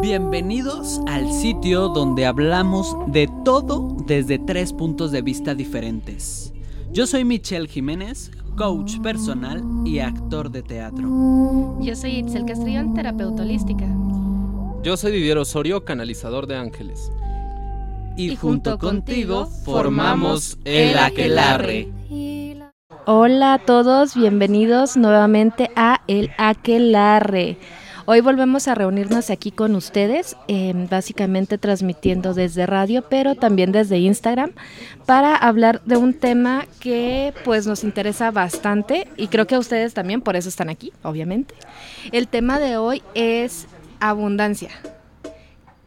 Bienvenidos al sitio donde hablamos de todo desde tres puntos de vista diferentes. Yo soy Michelle Jiménez, coach personal y actor de teatro. Yo soy Itzel Castrillón, terapeuta holística. Yo soy Didier Osorio, canalizador de ángeles. Y, junto, contigo formamos el Aquelarre. Hola a todos, bienvenidos nuevamente a El Aquelarre. Hoy volvemos a reunirnos aquí con ustedes, em, básicamente transmitiendo desde radio, pero también desde Instagram, para hablar de un tema que pues nos interesa bastante y creo que a ustedes también, por eso están aquí, obviamente. El tema de hoy es abundancia.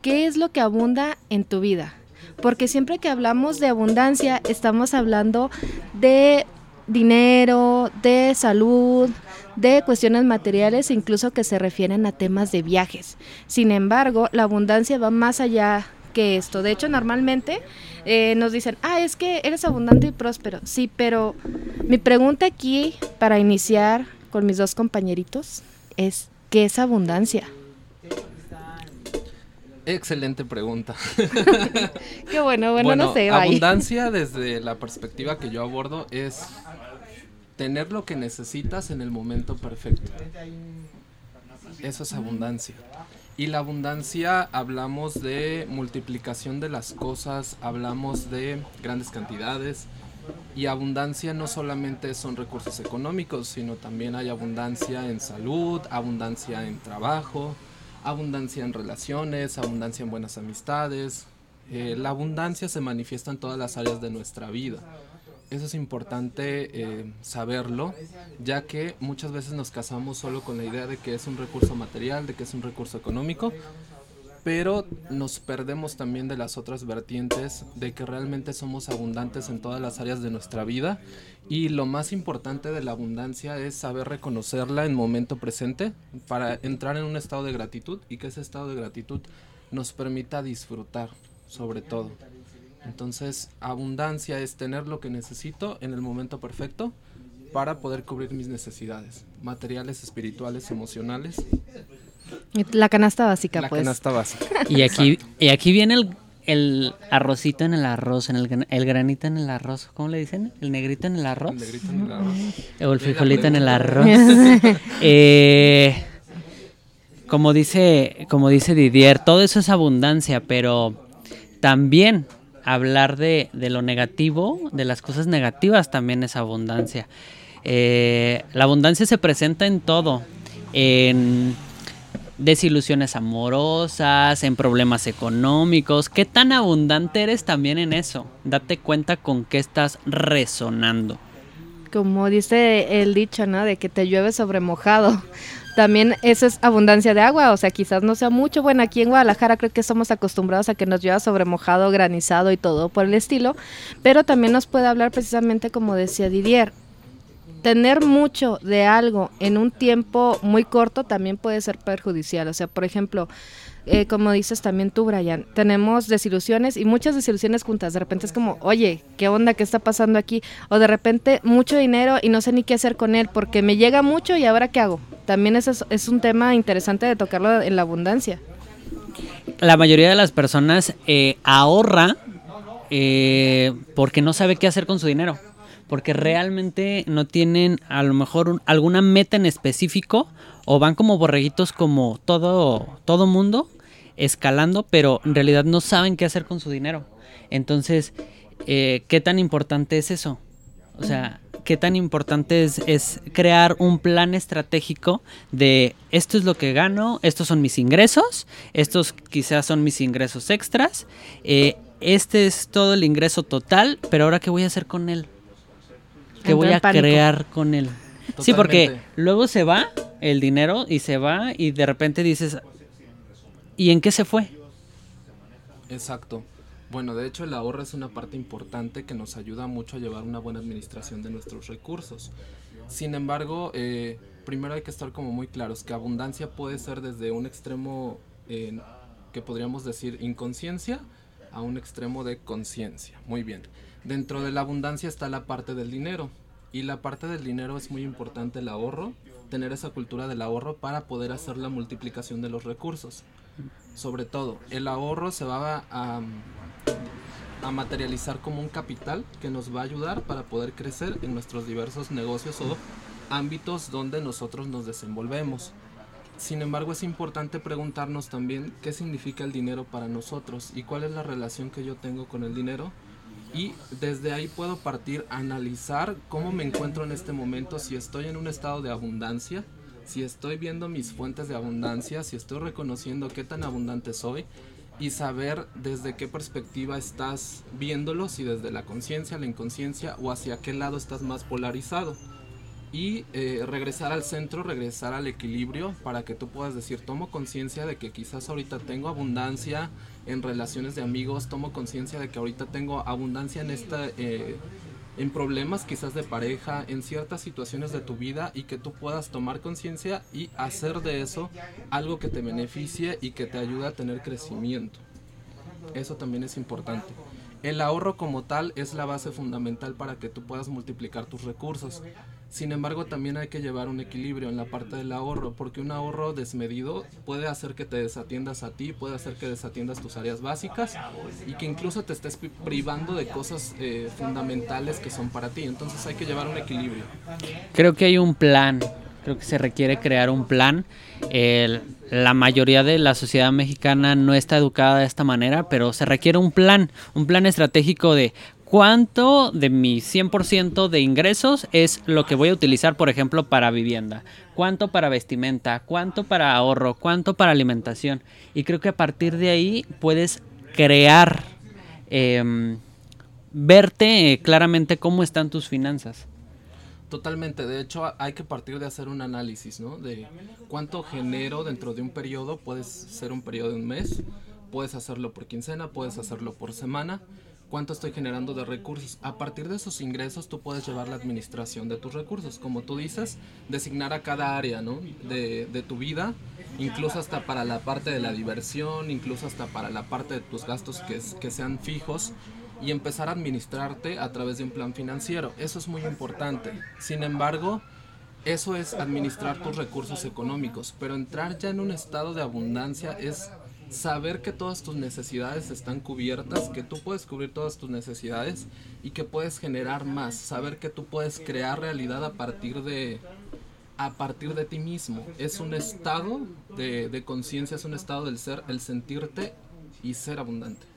¿Qué es lo que abunda en tu vida? Porque siempre que hablamos de abundancia estamos hablando de dinero, de salud, de cuestiones materiales, incluso que se refieren a temas de viajes. Sin embargo, la abundancia va más allá que esto. De hecho, normalmente eh, nos dicen, ah, es que eres abundante y próspero. Sí, pero mi pregunta aquí, para iniciar con mis dos compañeritos, es, ¿qué es abundancia? Excelente pregunta. Qué bueno, bueno, no sé. Abundancia desde la perspectiva que yo abordo es tener lo que necesitas en el momento perfecto. Eso es abundancia. Y la abundancia hablamos de multiplicación de las cosas, hablamos de grandes cantidades. Y abundancia no solamente son recursos económicos, sino también hay abundancia en salud, abundancia en trabajo, abundancia en relaciones, abundancia en buenas amistades. Eh, la abundancia se manifiesta en todas las áreas de nuestra vida eso es importante eh, saberlo, ya que muchas veces nos casamos solo con la idea de que es un recurso material, de que es un recurso económico, pero nos perdemos también de las otras vertientes, de que realmente somos abundantes en todas las áreas de nuestra vida y lo más importante de la abundancia es saber reconocerla en momento presente para entrar en un estado de gratitud y que ese estado de gratitud nos permita disfrutar sobre todo. Entonces, abundancia es tener lo que necesito en el momento perfecto para poder cubrir mis necesidades materiales, espirituales, emocionales. La canasta básica, la pues. canasta básica. Y aquí, y aquí viene el, el, arrocito en el arroz, en el, el, granito en el arroz. ¿Cómo le dicen? ¿El negrito en el arroz? El negrito en el arroz. O el frijolito en el arroz. eh, como dice, como dice Didier, todo eso es abundancia, pero también hablar de, lo negativo, de las cosas negativas también es abundancia. Eh, la abundancia se presenta en todo, en desilusiones amorosas, en problemas económicos. ¿Qué tan abundante eres también en eso? Date cuenta con qué estás resonando. Como dice el dicho, ¿no? De que te llueve sobre mojado también eso es abundancia de agua, o sea, quizás no sea mucho. Bueno, aquí en Guadalajara creo que somos acostumbrados a que nos llueva sobre mojado, granizado y todo por el estilo, pero también nos puede hablar precisamente como decía Didier. Tener mucho de algo en un tiempo muy corto también puede ser perjudicial. O sea, por ejemplo, eh, como dices también tú, Brian, tenemos desilusiones y muchas desilusiones juntas. De repente es como, oye, ¿qué onda? ¿Qué está pasando aquí? O de repente mucho dinero y no sé ni qué hacer con él porque me llega mucho y ahora qué hago. También eso es, un tema interesante de tocarlo en la abundancia. La mayoría de las personas eh, ahorra eh, porque no sabe qué hacer con su dinero. Porque realmente no tienen a lo mejor alguna meta en específico o van como borreguitos como todo, todo mundo escalando, pero en realidad no saben qué hacer con su dinero. Entonces, eh, ¿qué tan importante es eso? O sea, ¿qué tan importante es, crear un plan estratégico de esto es lo que gano, estos son mis ingresos, estos quizás son mis ingresos extras, eh, este es todo el ingreso total, pero ahora ¿qué voy a hacer con él? ¿Qué voy a crear con él? Sí, porque luego se va el dinero y se va y de repente dices, ¿Y en qué se fue? Exacto. Bueno, de hecho el ahorro es una parte importante que nos ayuda mucho a llevar una buena administración de nuestros recursos. Sin embargo, eh, primero hay que estar como muy claros que abundancia puede ser desde un extremo que podríamos decir inconsciencia a un extremo de conciencia. Muy bien. Dentro de la abundancia está la parte del dinero. Y la parte del dinero es muy importante el ahorro, tener esa cultura del ahorro para poder hacer la multiplicación de los recursos. Sobre todo, el ahorro se va a, materializar como un capital que nos va a ayudar para poder crecer en nuestros diversos negocios o ámbitos donde nosotros nos desenvolvemos. Sin embargo, es importante preguntarnos también qué significa el dinero para nosotros y cuál es la relación que yo tengo con el dinero. Y desde ahí puedo partir a analizar cómo me encuentro en este momento, si estoy en un estado de abundancia, si estoy viendo mis fuentes de abundancia, si estoy reconociendo qué tan abundante soy y saber desde qué perspectiva estás viéndolo, si desde la conciencia, la inconsciencia o hacia qué lado estás más polarizado. Y eh, regresar al centro, regresar al equilibrio para que tú puedas decir, tomo conciencia de que quizás ahorita tengo abundancia en relaciones de amigos, tomo conciencia de que ahorita tengo abundancia en esta... Eh, en problemas quizás de pareja, en ciertas situaciones de tu vida y que tú puedas tomar conciencia y hacer de eso algo que te beneficie y que te ayude a tener crecimiento. Eso también es importante. El ahorro como tal es la base fundamental para que tú puedas multiplicar tus recursos. Sin embargo, también hay que llevar un equilibrio en la parte del ahorro, porque un ahorro desmedido puede hacer que te desatiendas a ti, puede hacer que desatiendas tus áreas básicas y que incluso te estés privando de cosas eh, fundamentales que son para ti. Entonces hay que llevar un equilibrio. Creo que hay un plan, creo que se requiere crear un plan. la mayoría de la sociedad mexicana no está educada de esta manera, pero se requiere un plan, un plan estratégico de ¿Cuánto de mi 100% de ingresos es lo que voy a utilizar, por ejemplo, para vivienda? ¿Cuánto para vestimenta? ¿Cuánto para ahorro? ¿Cuánto para alimentación? Y creo que a partir de ahí puedes crear, em, verte eh, claramente cómo están tus finanzas. Totalmente, de hecho hay que partir de hacer un análisis, ¿no? De cuánto genero dentro de un periodo, puedes ser un periodo de un mes, puedes hacerlo por quincena, puedes hacerlo por semana cuánto estoy generando de recursos. A partir de esos ingresos tú puedes llevar la administración de tus recursos. Como tú dices, designar a cada área ¿no? de, tu vida, incluso hasta para la parte de la diversión, incluso hasta para la parte de tus gastos que, que sean fijos y empezar a administrarte a través de un plan financiero. Eso es muy importante. Sin embargo, eso es administrar tus recursos económicos, pero entrar ya en un estado de abundancia es saber que todas tus necesidades están cubiertas, que tú puedes cubrir todas tus necesidades y que puedes generar más, saber que tú puedes crear realidad a partir de a partir de ti mismo. Es un estado de, de conciencia, es un estado del ser, el sentirte y ser abundante.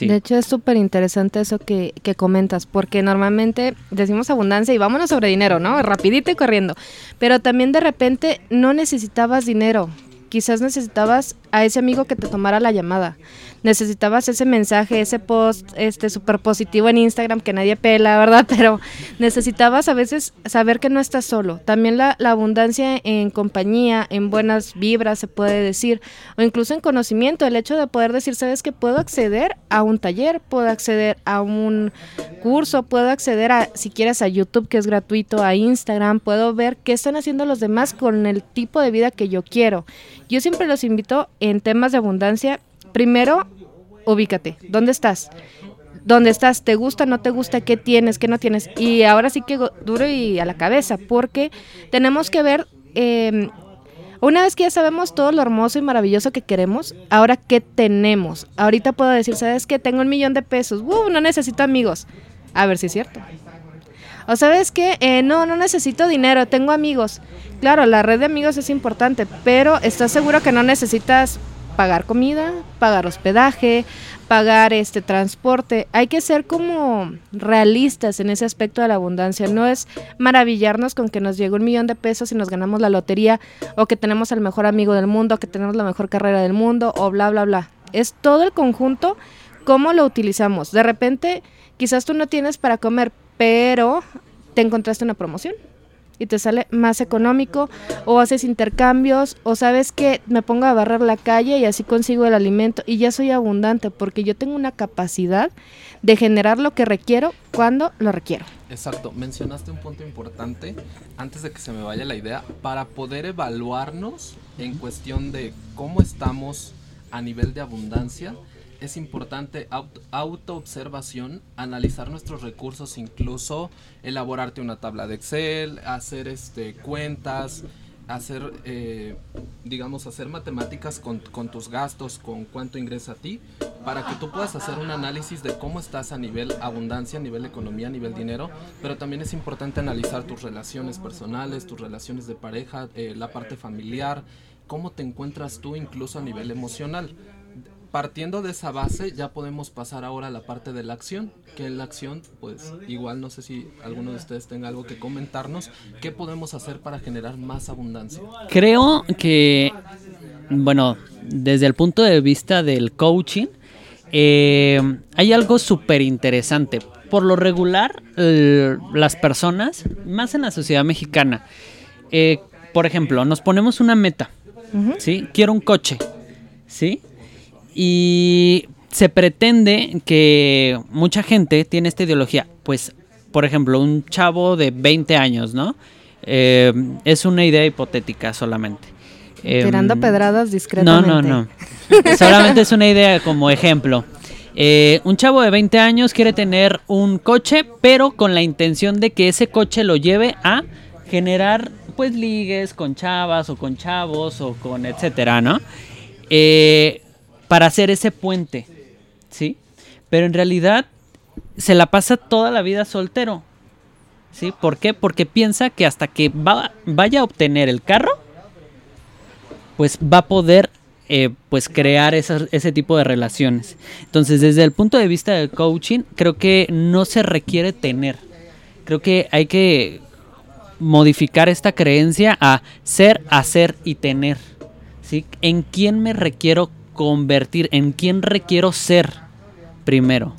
De hecho es súper interesante eso que, que, comentas, porque normalmente decimos abundancia y vámonos sobre dinero, ¿no? Rapidito y corriendo. Pero también de repente no necesitabas dinero, quizás necesitabas a ese amigo que te tomara la llamada. Necesitabas ese mensaje, ese post este súper positivo en Instagram que nadie pela, ¿verdad? Pero necesitabas a veces saber que no estás solo. También la, la abundancia en compañía, en buenas vibras, se puede decir, o incluso en conocimiento, el hecho de poder decir, ¿sabes que puedo acceder a un taller, puedo acceder a un curso, puedo acceder a, si quieres, a YouTube, que es gratuito, a Instagram, puedo ver qué están haciendo los demás con el tipo de vida que yo quiero. Yo siempre los invito en temas de abundancia, primero, ubícate, ¿dónde estás? ¿Dónde estás? ¿Te gusta, no te gusta? ¿Qué tienes, qué no tienes? Y ahora sí que duro y a la cabeza, porque tenemos que ver, em, una vez que ya sabemos todo lo hermoso y maravilloso que queremos, ahora qué tenemos. Ahorita puedo decir, ¿sabes qué? Tengo un millón de pesos, ¡Uh, no necesito amigos. A ver si es cierto. O sabes qué, eh, no, no necesito dinero, tengo amigos. Claro, la red de amigos es importante, pero ¿estás seguro que no necesitas pagar comida, pagar hospedaje, pagar este transporte? Hay que ser como realistas en ese aspecto de la abundancia. No es maravillarnos con que nos llegó un millón de pesos y nos ganamos la lotería, o que tenemos al mejor amigo del mundo, o que tenemos la mejor carrera del mundo, o bla, bla, bla. Es todo el conjunto, cómo lo utilizamos. De repente, quizás tú no tienes para comer, pero te encontraste una promoción y te sale más económico o haces intercambios o sabes que me pongo a barrer la calle y así consigo el alimento y ya soy abundante porque yo tengo una capacidad de generar lo que requiero cuando lo requiero. Exacto, mencionaste un punto importante antes de que se me vaya la idea para poder evaluarnos en cuestión de cómo estamos a nivel de abundancia es importante autoobservación, analizar nuestros recursos, incluso elaborarte una tabla de Excel, hacer este, cuentas, hacer, eh, digamos, hacer matemáticas con, con, tus gastos, con cuánto ingresa a ti, para que tú puedas hacer un análisis de cómo estás a nivel abundancia, a nivel economía, a nivel dinero, pero también es importante analizar tus relaciones personales, tus relaciones de pareja, eh, la parte familiar, cómo te encuentras tú incluso a nivel emocional partiendo de esa base ya podemos pasar ahora a la parte de la acción, que en la acción pues igual no sé si alguno de ustedes tenga algo que comentarnos, ¿qué podemos hacer para generar más abundancia? Creo que, bueno, desde el punto de vista del coaching, eh, hay algo súper interesante. Por lo regular, las personas, más en la sociedad mexicana, eh, por ejemplo, nos ponemos una meta, ¿sí? Quiero un coche, ¿sí? Y se pretende que mucha gente tiene esta ideología. Pues, por ejemplo, un chavo de 20 años, ¿no? Eh, es una idea hipotética solamente. Tirando em, pedradas discretamente. No, no, no. solamente es una idea como ejemplo. Eh, un chavo de 20 años quiere tener un coche, pero con la intención de que ese coche lo lleve a generar pues ligues con chavas o con chavos o con etcétera, ¿no? Eh, para hacer ese puente, ¿sí? Pero en realidad se la pasa toda la vida soltero, ¿sí? ¿Por qué? Porque piensa que hasta que vaya a obtener el carro, pues va a poder eh, pues crear ese tipo de relaciones. Entonces, desde el punto de vista del coaching, creo que no se requiere tener. Creo que hay que modificar esta creencia a ser, hacer y tener. ¿sí? ¿En quién me requiero convertir, en quién requiero ser primero.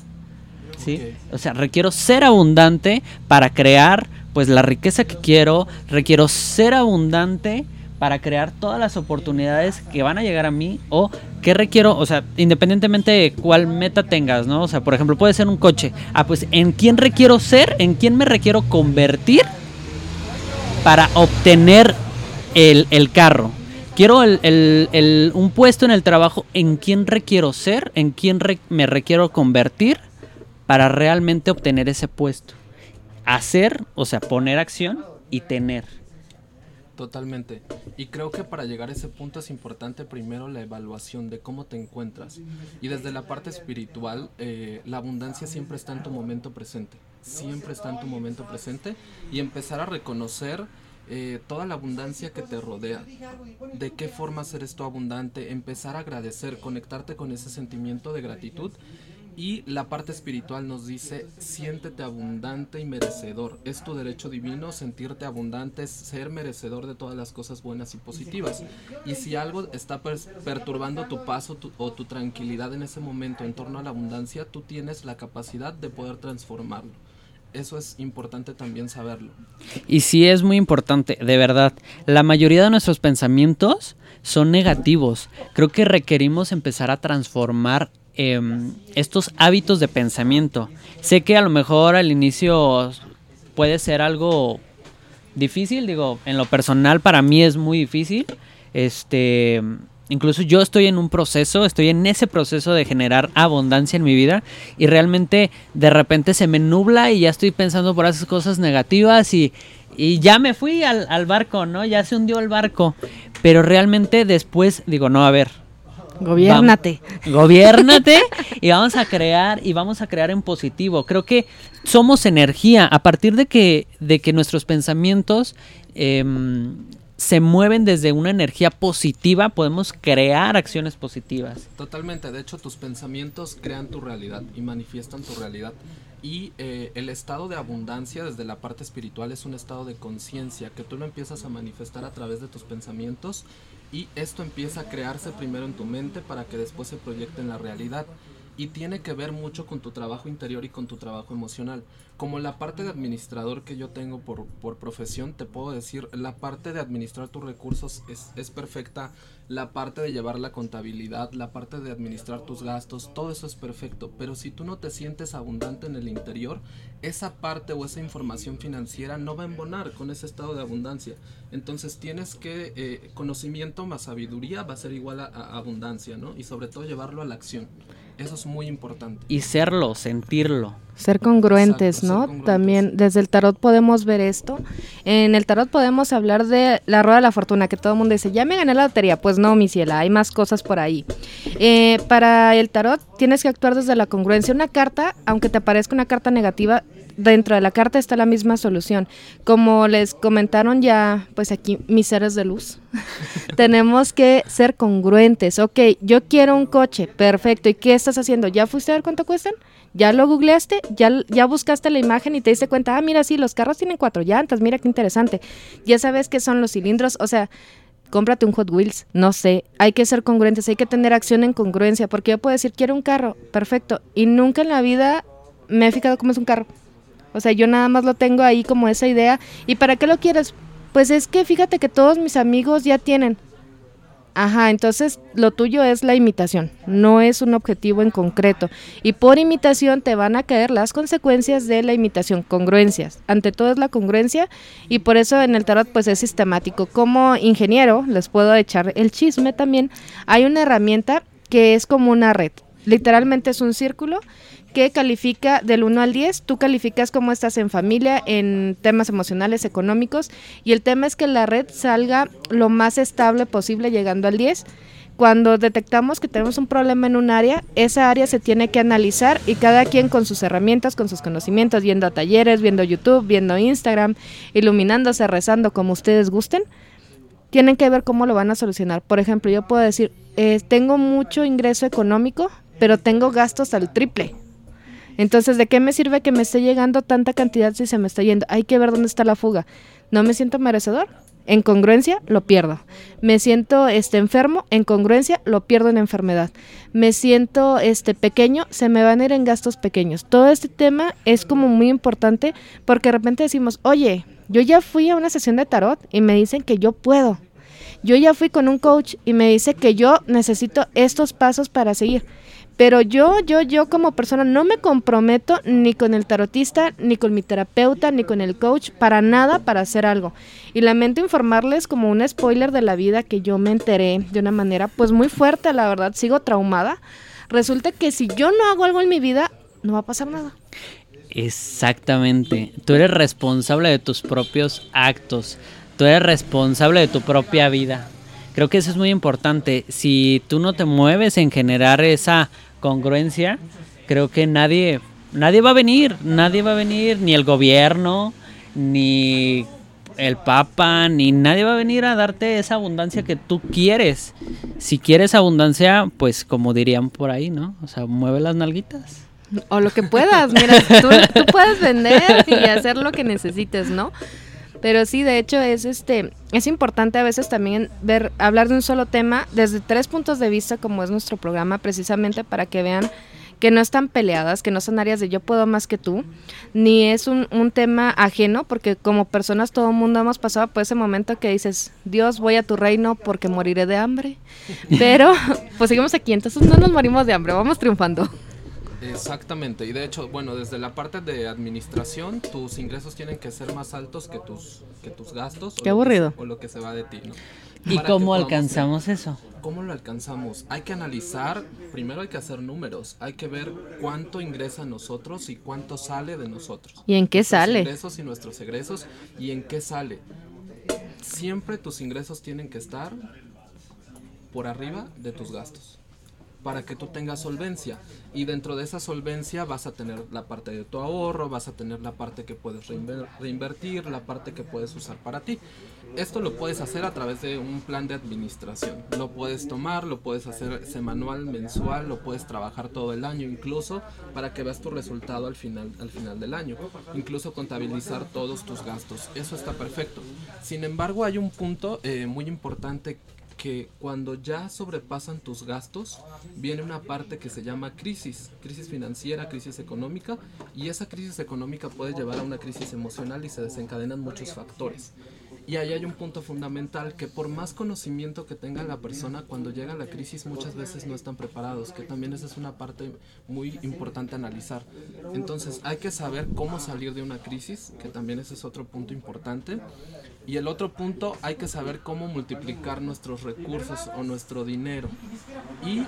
¿Sí? O sea, requiero ser abundante para crear pues la riqueza que quiero, requiero ser abundante para crear todas las oportunidades que van a llegar a mí o qué requiero, o sea, independientemente de cuál meta tengas, ¿no? O sea, por ejemplo, puede ser un coche. Ah, pues en quién requiero ser, en quién me requiero convertir para obtener el, el carro quiero el, un puesto en el trabajo, ¿en quién requiero ser? ¿En quién me requiero convertir para realmente obtener ese puesto? Hacer, o sea, poner acción y tener. Totalmente. Y creo que para llegar a ese punto es importante primero la evaluación de cómo te encuentras. Y desde la parte espiritual, eh, la abundancia siempre está en tu momento presente. Siempre está en tu momento presente. Y empezar a reconocer eh, toda la abundancia que te rodea. ¿De qué forma ser esto abundante? Empezar a agradecer, conectarte con ese sentimiento de gratitud. Y la parte espiritual nos dice, siéntete abundante y merecedor. Es tu derecho divino sentirte abundante, ser merecedor de todas las cosas buenas y positivas. Y si algo está perturbando tu paso o tu tranquilidad en ese momento en torno a la abundancia, tú tienes la capacidad de poder transformarlo eso es importante también saberlo. Y sí es muy importante, de verdad. La mayoría de nuestros pensamientos son negativos. Creo que requerimos empezar a transformar em, estos hábitos de pensamiento. Sé que a lo mejor al inicio puede ser algo difícil, digo, en lo personal para mí es muy difícil. Este, Incluso yo estoy en un proceso, estoy en ese proceso de generar abundancia en mi vida y realmente de repente se me nubla y ya estoy pensando por esas cosas negativas y, ya me fui al, al, barco, ¿no? Ya se hundió el barco. Pero realmente después digo, no, a ver. Gobiernate. gobiernate y vamos a crear y vamos a crear en positivo. Creo que somos energía. A partir de que, de que nuestros pensamientos em, se mueven desde una energía positiva, podemos crear acciones positivas. Totalmente, de hecho tus pensamientos crean tu realidad y manifiestan tu realidad. Y eh, el estado de abundancia desde la parte espiritual es un estado de conciencia que tú lo empiezas a manifestar a través de tus pensamientos y esto empieza a crearse primero en tu mente para que después se proyecte en la realidad y tiene que ver mucho con tu trabajo interior y con tu trabajo emocional. Como la parte de administrador que yo tengo por, por profesión, te puedo decir, la parte de administrar tus recursos es, es, perfecta, la parte de llevar la contabilidad, la parte de administrar tus gastos, todo eso es perfecto, pero si tú no te sientes abundante en el interior, esa parte o esa información financiera no va a embonar con ese estado de abundancia. Entonces tienes que, eh, conocimiento más sabiduría va a ser igual a, a abundancia, ¿no? Y sobre todo llevarlo a la acción. Eso es muy importante. Y serlo, sentirlo. Ser congruentes, Exacto, ser ¿no? congruentes. También desde el tarot podemos ver esto. En el tarot podemos hablar de la rueda de la fortuna, que todo el mundo dice, ya me gané la lotería. Pues no, mi ciela, hay más cosas por ahí. Eh, para el tarot tienes que actuar desde la congruencia. Una carta, aunque te parezca una carta negativa, dentro de la carta está la misma solución. Como les comentaron ya, pues aquí, mis seres de luz, tenemos que ser congruentes. Ok, yo quiero un coche, perfecto. ¿Y qué estás haciendo? ¿Ya fuiste a ver cuánto cuestan? ¿Ya lo googleaste? ¿Ya, ¿Ya buscaste la imagen y te diste cuenta? Ah, mira, sí, los carros tienen cuatro llantas, mira qué interesante. Ya sabes qué son los cilindros, o sea, cómprate un Hot Wheels, no sé, hay que ser congruentes, hay que tener acción en congruencia, porque yo puedo decir, quiero un carro, perfecto, y nunca en la vida me he fijado cómo es un carro. O sea, yo nada más lo tengo ahí como esa idea. ¿Y para qué lo quieres? Pues es que fíjate que todos mis amigos ya tienen. Ajá, entonces lo tuyo es la imitación, no es un objetivo en concreto. Y por imitación te van a caer las consecuencias de la imitación, congruencias. Ante todo es la congruencia y por eso en el tarot pues es sistemático. Como ingeniero, les puedo echar el chisme también, hay una herramienta que es como una red. Literalmente es un círculo que califica del 1 al 10. Tú calificas cómo estás en familia, en temas emocionales, económicos. Y el tema es que la red salga lo más estable posible llegando al 10. Cuando detectamos que tenemos un problema en un área, esa área se tiene que analizar y cada quien con sus herramientas, con sus conocimientos, viendo talleres, viendo YouTube, viendo Instagram, iluminándose, rezando como ustedes gusten, tienen que ver cómo lo van a solucionar. Por ejemplo, yo puedo decir, eh, tengo mucho ingreso económico, pero tengo gastos al triple. Entonces, ¿de qué me sirve que me esté llegando tanta cantidad si se me está yendo? Hay que ver dónde está la fuga. ¿No me siento merecedor? En congruencia, lo pierdo. Me siento este, enfermo, en congruencia, lo pierdo en enfermedad. Me siento este, pequeño, se me van a ir en gastos pequeños. Todo este tema es como muy importante porque de repente decimos, oye, yo ya fui a una sesión de tarot y me dicen que yo puedo. Yo ya fui con un coach y me dice que yo necesito estos pasos para seguir. Pero yo, yo, yo como persona no me comprometo ni con el tarotista, ni con mi terapeuta, ni con el coach, para nada para hacer algo. Y lamento informarles como un spoiler de la vida que yo me enteré de una manera pues muy fuerte, la verdad, sigo traumada. Resulta que si yo no hago algo en mi vida, no va a pasar nada. Exactamente. Tú eres responsable de tus propios actos. Tú eres responsable de tu propia vida. Creo que eso es muy importante. Si tú no te mueves en generar esa congruencia, creo que nadie, nadie va a venir, nadie va a venir, ni el gobierno, ni el papa, ni nadie va a venir a darte esa abundancia que tú quieres. Si quieres abundancia, pues como dirían por ahí, ¿no? O sea, mueve las nalguitas. O lo que puedas, mira, tú, tú puedes vender y hacer lo que necesites, ¿no? Pero sí, de hecho es este es importante a veces también ver hablar de un solo tema desde tres puntos de vista como es nuestro programa precisamente para que vean que no están peleadas, que no son áreas de yo puedo más que tú, ni es un, un tema ajeno, porque como personas todo el mundo hemos pasado por ese momento que dices, Dios, voy a tu reino porque moriré de hambre. Pero pues seguimos aquí, entonces no nos morimos de hambre, vamos triunfando. Exactamente, y de hecho, bueno, desde la parte de administración, tus ingresos tienen que ser más altos que tus, que tus gastos. Qué o lo que aburrido. se- o lo que se va de ti, ¿no? ¿Y cómo alcanzamos eso? ¿Cómo lo alcanzamos? Hay que analizar, primero hay que hacer números, hay que ver cuánto ingresa a nosotros y cuánto sale de nosotros. ¿Y en qué Nuestros sale? ingresos y nuestros egresos y en qué sale. Siempre tus ingresos tienen que estar por arriba de tus gastos para que tú tengas solvencia y dentro de esa solvencia vas a tener la parte de tu ahorro, vas a tener la parte que puedes reinver- reinvertir, la parte que puedes usar para ti. Esto lo puedes hacer a través de un plan de administración. Lo puedes tomar, lo puedes hacer semanal, mensual, lo puedes trabajar todo el año incluso para que veas tu resultado al final, al final del año. Incluso contabilizar todos tus gastos. Eso está perfecto. Sin embargo, hay un punto eh, muy importante que cuando ya sobrepasan tus gastos, viene una parte que se llama crisis, crisis financiera, crisis económica, y esa crisis económica puede llevar a una crisis emocional y se desencadenan muchos factores. Y ahí hay un punto fundamental que por más conocimiento que tenga la persona, cuando llega la crisis muchas veces no están preparados, que también esa es una parte muy importante analizar. Entonces hay que saber cómo salir de una crisis, que también ese es otro punto importante. Y el otro punto, hay que saber cómo multiplicar nuestros recursos o nuestro dinero. Y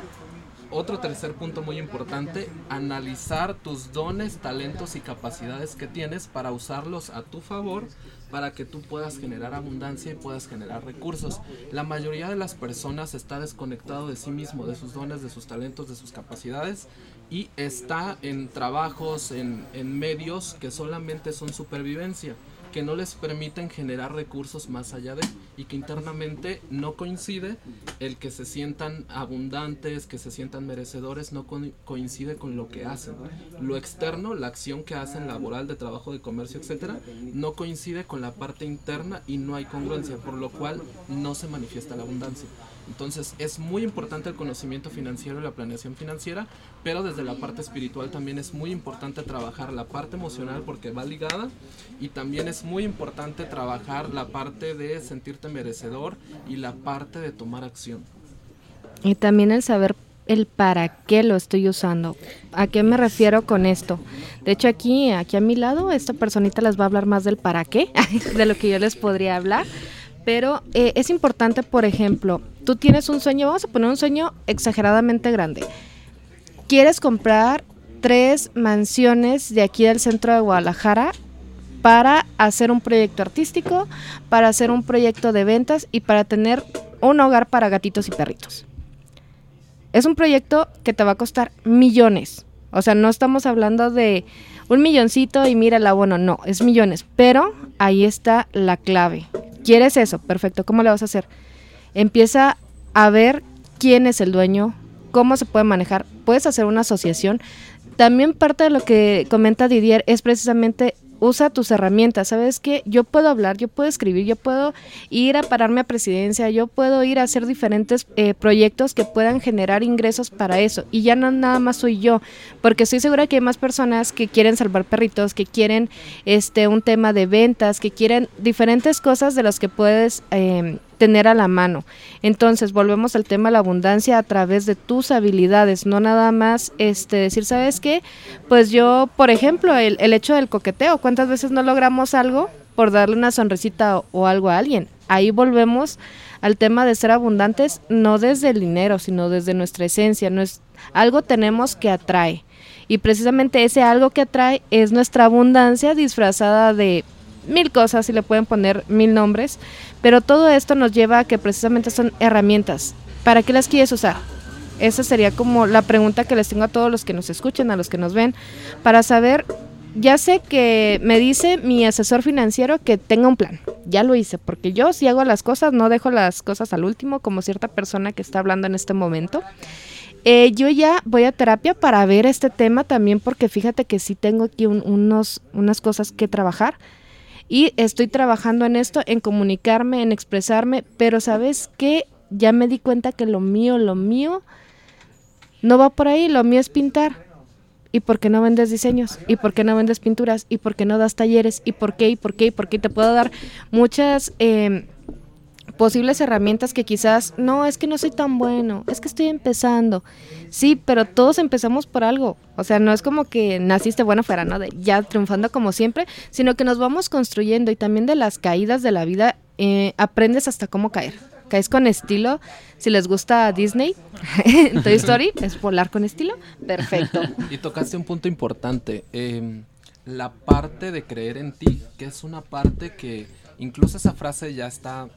otro tercer punto muy importante, analizar tus dones, talentos y capacidades que tienes para usarlos a tu favor para que tú puedas generar abundancia y puedas generar recursos. La mayoría de las personas está desconectado de sí mismo, de sus dones, de sus talentos, de sus capacidades y está en trabajos, en, medios que solamente son supervivencia que no les permiten generar recursos más allá de y que internamente no coincide el que se sientan abundantes, que se sientan merecedores, no coincide con lo que hacen. Lo externo, la acción que hacen laboral, de trabajo, de comercio, etcétera, no coincide con la parte interna y no hay congruencia, por lo cual no se manifiesta la abundancia. Entonces es muy importante el conocimiento financiero y la planeación financiera, pero desde la parte espiritual también es muy importante trabajar la parte emocional porque va ligada y también es muy importante trabajar la parte de sentirte merecedor y la parte de tomar acción. Y también el saber el para qué lo estoy usando. ¿A qué me refiero con esto? De hecho, aquí, aquí a mi lado, esta personita les va a hablar más del para qué, de lo que yo les podría hablar. Pero eh, es importante, por ejemplo, tú tienes un sueño, vamos a poner un sueño exageradamente grande. Quieres comprar tres mansiones de aquí del centro de Guadalajara para hacer un proyecto artístico, para hacer un proyecto de ventas y para tener un hogar para gatitos y perritos. Es un proyecto que te va a costar millones. O sea, no estamos hablando de un milloncito y mira el abono, no, es millones. Pero ahí está la clave. ¿Quieres eso? Perfecto. ¿Cómo le vas a hacer? Empieza a ver quién es el dueño, cómo se puede manejar. Puedes hacer una asociación. También parte de lo que comenta Didier es precisamente usa tus herramientas. ¿Sabes qué? Yo puedo hablar, yo puedo escribir, yo puedo ir a pararme a presidencia, yo puedo ir a hacer diferentes eh, proyectos que puedan generar ingresos para eso. Y ya no nada más soy yo, porque estoy segura que hay más personas que quieren salvar perritos, que quieren este un tema de ventas, que quieren diferentes cosas de las que puedes... Eh, tener a la mano. Entonces, volvemos al tema de la abundancia a través de tus habilidades, no nada más este decir, ¿sabes qué? Pues yo, por ejemplo, el, el hecho del coqueteo, ¿cuántas veces no logramos algo por darle una sonrisita o, algo a alguien? Ahí volvemos al tema de ser abundantes, no desde el dinero, sino desde nuestra esencia, no es algo tenemos que atrae. Y precisamente ese algo que atrae es nuestra abundancia disfrazada de mil cosas y le pueden poner mil nombres, pero todo esto nos lleva a que precisamente son herramientas. ¿Para qué las quieres usar? Esa sería como la pregunta que les tengo a todos los que nos escuchen, a los que nos ven, para saber, ya sé que me dice mi asesor financiero que tenga un plan, ya lo hice, porque yo si hago las cosas, no dejo las cosas al último, como cierta persona que está hablando en este momento. Eh, yo ya voy a terapia para ver este tema también, porque fíjate que sí tengo aquí unos, unas cosas que trabajar y estoy trabajando en esto, en comunicarme, en expresarme, pero sabes qué, ya me di cuenta que lo mío, lo mío, no va por ahí, lo mío es pintar. ¿Y por qué no vendes diseños? ¿Y por qué no vendes pinturas? ¿Y por qué no das talleres? ¿Y por qué? ¿Y por qué? ¿Y por qué? Te puedo dar muchas eh, posibles herramientas que quizás, no, es que no soy tan bueno, es que estoy empezando. Sí, pero todos empezamos por algo. O sea, no es como que naciste bueno fuera, ¿no? De ya triunfando como siempre, sino que nos vamos construyendo y también de las caídas de la vida eh, aprendes hasta cómo caer. Caes con estilo. Si les gusta Disney, Toy Story, es volar con estilo. Perfecto. Y tocaste un punto importante. Em, la parte de creer en ti, que es una parte que incluso esa frase ya está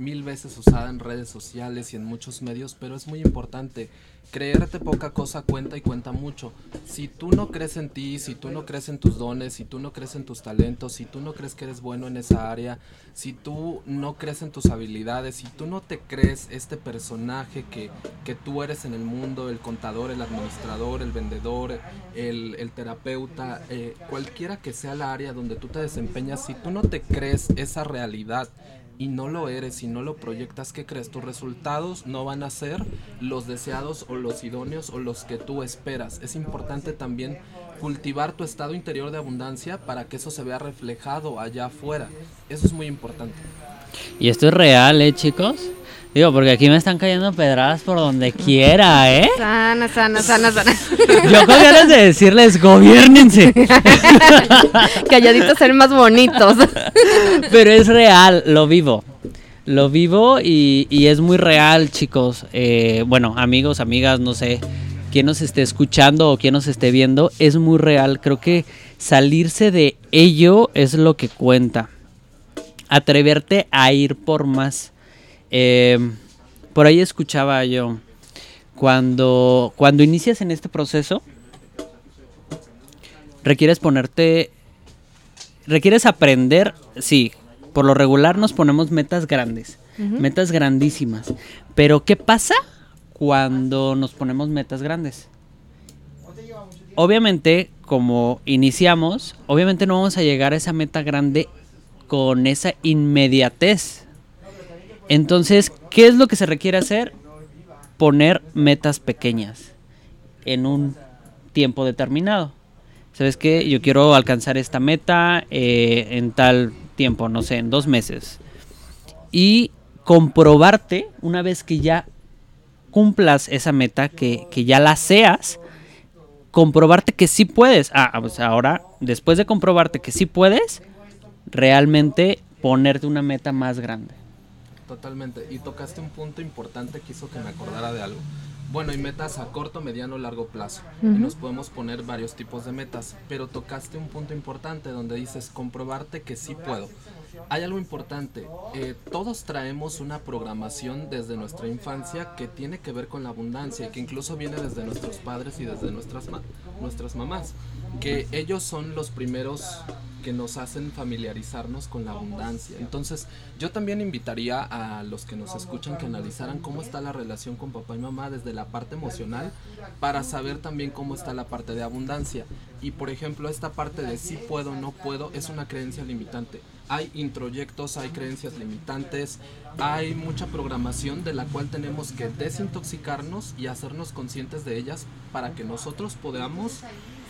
mil veces usada en redes sociales y en muchos medios, pero es muy importante. Creerte poca cosa cuenta y cuenta mucho. Si tú no crees en ti, si tú no crees en tus dones, si tú no crees en tus talentos, si tú no crees que eres bueno en esa área, si tú no crees en tus habilidades, si tú no te crees este personaje que, que tú eres en el mundo, el contador, el administrador, el vendedor, el, el terapeuta, eh, cualquiera que sea la área donde tú te desempeñas, si tú no te crees esa realidad, y no lo eres y no lo proyectas, ¿qué crees? Tus resultados no van a ser los deseados o los idóneos o los que tú esperas. Es importante también cultivar tu estado interior de abundancia para que eso se vea reflejado allá afuera. Eso es muy importante. Y esto es real, ¿eh, chicos? Digo, porque aquí me están cayendo pedradas por donde quiera, ¿eh? Sana, sana, sana, sana. Yo con ganas de decirles, gobiernense. Calladitos ser más bonitos. Pero es real, lo vivo. Lo vivo y, es muy real, chicos. Eh, bueno, amigos, amigas, no sé quién nos esté escuchando o quién nos esté viendo, es muy real. Creo que salirse de ello es lo que cuenta. Atreverte a ir por más. Eh, por ahí escuchaba yo, cuando, cuando inicias en este proceso, requieres ponerte, requieres aprender, sí, por lo regular nos ponemos metas grandes, metas grandísimas, pero ¿qué pasa cuando nos ponemos metas grandes? Obviamente, como iniciamos, obviamente no vamos a llegar a esa meta grande con esa inmediatez. Entonces, ¿qué es lo que se requiere hacer? Poner metas pequeñas en un tiempo determinado. ¿Sabes qué? Yo quiero alcanzar esta meta eh, en tal tiempo, no sé, en dos meses. Y comprobarte, una vez que ya cumplas esa meta, que, que ya la seas, comprobarte que sí puedes. Ah, pues ahora, después de comprobarte que sí puedes, realmente ponerte una meta más grande. Totalmente. Y tocaste un punto importante que hizo que me acordara de algo. Bueno, hay metas a corto, mediano, largo plazo. Y nos podemos poner varios tipos de metas. Pero tocaste un punto importante donde dices comprobarte que sí puedo. Hay algo importante. Eh, todos traemos una programación desde nuestra infancia que tiene que ver con la abundancia, que incluso viene desde nuestros padres y desde nuestras, nuestras mamás. Que ellos son los primeros que nos hacen familiarizarnos con la abundancia. Entonces, yo también invitaría a los que nos escuchan que analizaran cómo está la relación con papá y mamá desde la parte emocional para saber también cómo está la parte de abundancia. Y por ejemplo, esta parte de si puedo, no puedo, es una creencia limitante. Hay introyectos, hay creencias limitantes, hay mucha programación de la cual tenemos que desintoxicarnos y hacernos conscientes de ellas para que nosotros podamos